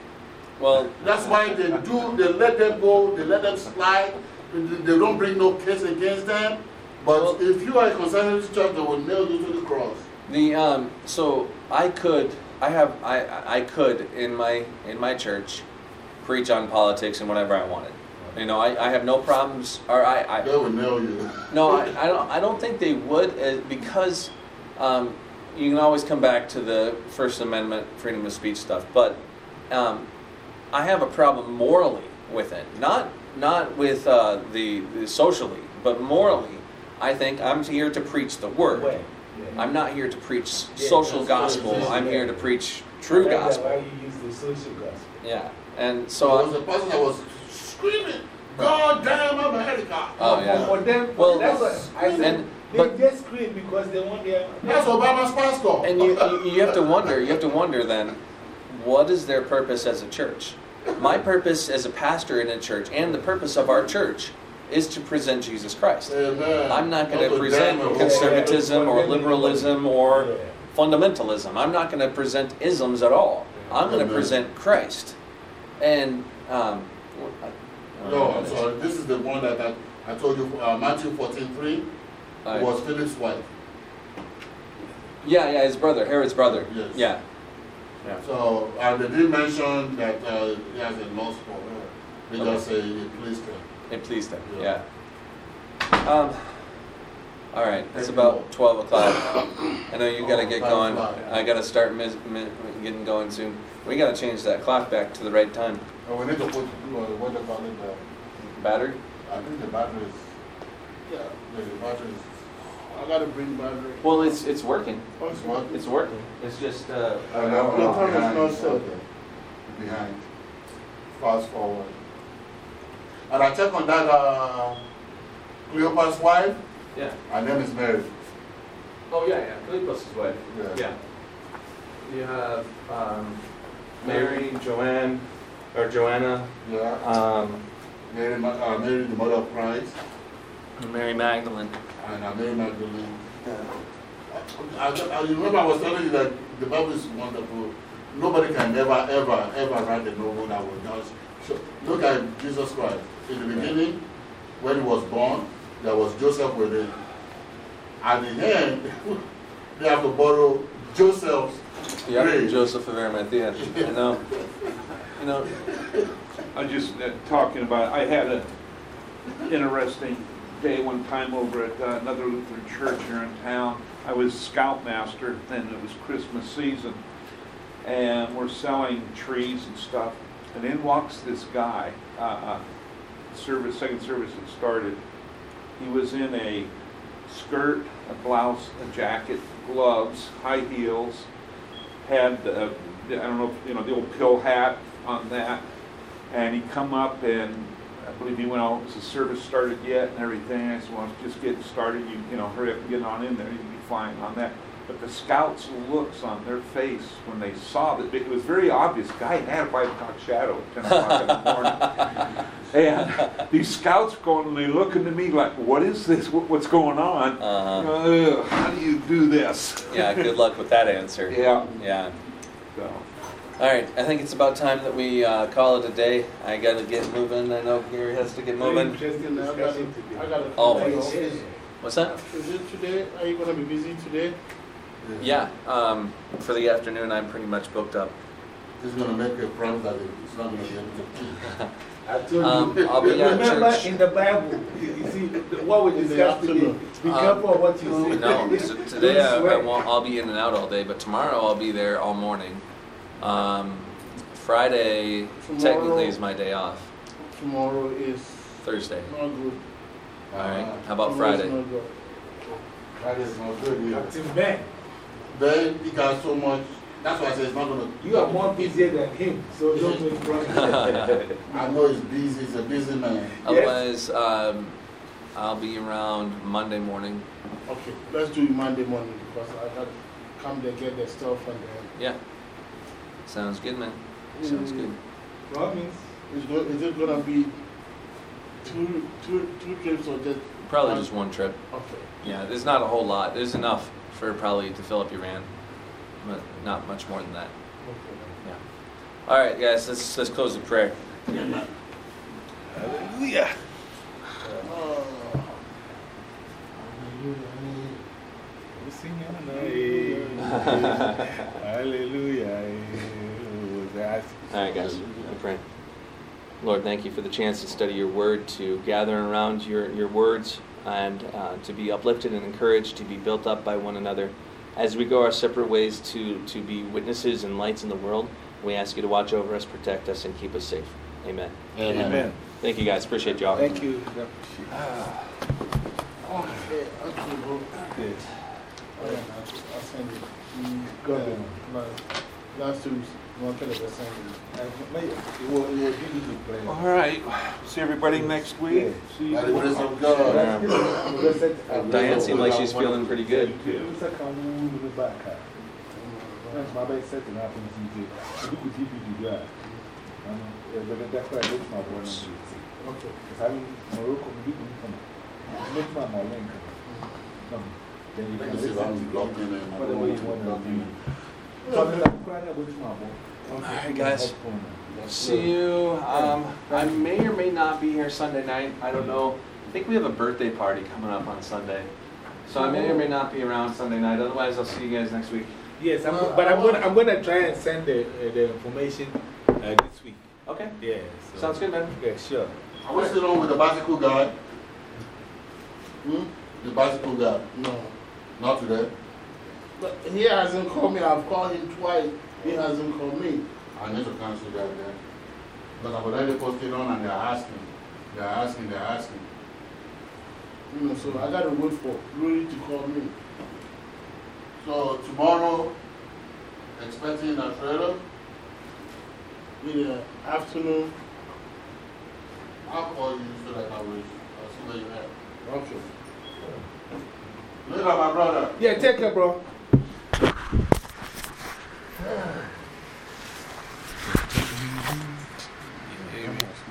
Well, That's why they do, they let them go, they let them slide, they don't bring no case against them. But Well- if you are a conservative church, they will nail you to the cross. the um, so I could I have I I could in my in my church preach on politics and whatever I wanted. You know, I, I have no problems. Or I, I They will nail you. No, I, I don't. I don't think they would uh, because um, you can always come back to the First Amendment, freedom of speech stuff. But um, I have a problem morally with it. Not not with uh, the, the socially, but morally. I think I'm here to preach the word. Way. Yeah. I'm not here to preach Yeah, social that's gospel. right. I'm here to preach true I like that gospel. Why you use the social gospel? Yeah, and So so there was a person that was screaming, God damn America. Oh, For- yeah. For them, Well, that's what I said. But they just scream because they want their. That's Obama's pastor. And you, you, you have to wonder. You have to wonder then, what is their purpose as a church? My purpose as a pastor in a church, and the purpose of our church, is to present Jesus Christ. Amen. I'm not going to present oh, conservatism or liberalism or fundamentalism. I'm not going to present isms at all. I'm going to present Christ. And um, no, I'm sorry. This is the one that I, I told you, uh, Matthew 14:3 was Philip's wife. Yeah, yeah, his brother, Herod's brother. Yes. Yeah. yeah. So, and they did mention that uh, he has a lust for her because okay. it, pleased him. It pleased him, yeah. yeah. Um, all right, it's about 12 o'clock. I know you got to oh, get going. I got to start mis- mis- getting going soon. We got to change that clock back to the right time. And we need to put uh, what the battery? I think the battery is. Yeah. The battery is. I gotta bring battery. Well, it's it's working. Oh, it's what? It's working. It's just uh. Uh, no, Your no, time behind, not okay. Behind. Fast forward. And I check on that, uh, Cleopas' wife, Yeah. her name is Mary. Oh yeah, yeah. Cleopas' wife. Yeah. Yeah. You have um, Mary, Joanne, or Joanna, Yeah. um, Mary, uh, Mary, the mother of Christ, Mary Magdalene. And Mary Magdalene. I, I, I remember I was telling you that the Bible is wonderful. Nobody can ever, ever, ever write a novel that will just So Look at Jesus Christ. In the beginning, when he was born, there was Joseph with him. At the end, they have to borrow Joseph's Yep, grave. Joseph of Arimathea. I know. You know, I'm just uh, talking about, I had an interesting day one time over at uh, another Lutheran church here in town. I was scoutmaster, and it was Christmas season, and we're selling trees and stuff. And in walks this guy. Uh, uh, service, second service had started. He was in a skirt, a blouse, a jacket, gloves, high heels, had uh, I don't know, you know, the old pill hat on that, and he come up and I believe he went out. Was the service started yet and everything? I said, well, just getting started. You you know, hurry up and get on in there. You'll be fine on that. But the scouts' looks on their face when they saw that it was very obvious. Guy had a five o'clock shadow at ten o'clock in the morning. And these scouts going and they looking to me like, "What is this? What, what's going on? Uh-huh. Uh, how do you do this?" yeah. Good luck with that answer. Yeah. Yeah. So, All right. I think it's about time that we uh, call it a day. I got to get moving. I know Gary has to get moving. Interesting I gotta, discussion I today. gotta. Always. What's that? it today? Are you gonna be busy today? Yeah. Um, for the afternoon, I'm pretty much booked up. He's gonna make a promise that it's not gonna be able to. I told Um, you. I'll be at Remember church. in the Bible, you see, what we In the discussed today, be Um, careful of what you say. No, so today I, I won't, I'll be in and out all day, but tomorrow I'll be there all morning. Um, Friday Tomorrow- technically is my day off. Tomorrow is Thursday. not good. All right. How about Tomorrow's Friday? not good. That is not good, yeah. Captain Ben, Then he got so much, that's why I say it's not gonna. you are more busier than him, so don't make problems. I know he's busy, he's a busy man. Otherwise, um, I'll be around Monday morning. Okay, let's do it Monday morning because I gotta come there, get the stuff and then. Yeah. Sounds good, man. Sounds Mm. good. Promise. Is, go, is it gonna be two, two, two trips or just? Probably one? just one trip. Okay. Yeah, there's not a whole lot. There's enough for probably to fill up your van, but not much more than that. okay. Yeah. All right, guys. Let's let's close the prayer. Hallelujah. Oh. We Hallelujah. Hallelujah. All right, guys. I pray. Lord, thank you for the chance to study your word, to gather around your, your words, and uh, to be uplifted and encouraged, to be built up by one another. As we go our separate ways to, to be witnesses and lights in the world, we ask you to watch over us, protect us, and keep us safe. Amen. Amen. Thank you, guys. Appreciate y'all. Thank you. Okay, okay, bro. Good. Oh, I'll, I'll send it. Go ahead. like, Last two weeks, one kind of a send it. May- It will, it will give you the prayer. all right. See everybody next week. Yeah. See you. By the God. Diane seemed like she's feeling pretty good. Yeah, but that's why I look my boy. Okay. Because I'm Morocco, we do come. Look my my link. Then you can me see if I'm in there. for the way you want to do. So I'm like, crying about my boy. All right, guys. See you. Um, I may or may not be here Sunday night. I don't know. I think we have a birthday party coming up on Sunday. So I may or may not be around Sunday night. Otherwise, I'll see you guys next week. Yes, I'm, but I'm going to I'm gonna try and send the, uh, the information uh, this week. Okay. Yeah. So. Sounds good, man. Yeah, sure. Are we still on with the bicycle guy? Hmm? The bicycle guy? No. Not today? But he hasn't called me. I've called him twice. He hasn't called me. I need to cancel that then. But I've already posted on and they're asking. They're asking, they're asking. You know, so I got to wait for Rudy to call me. So tomorrow, expecting a trailer? In the afternoon. I'll call you so that I will, I'll see where you at. Okay. Later, my brother. Yeah, take care, bro. Vamos.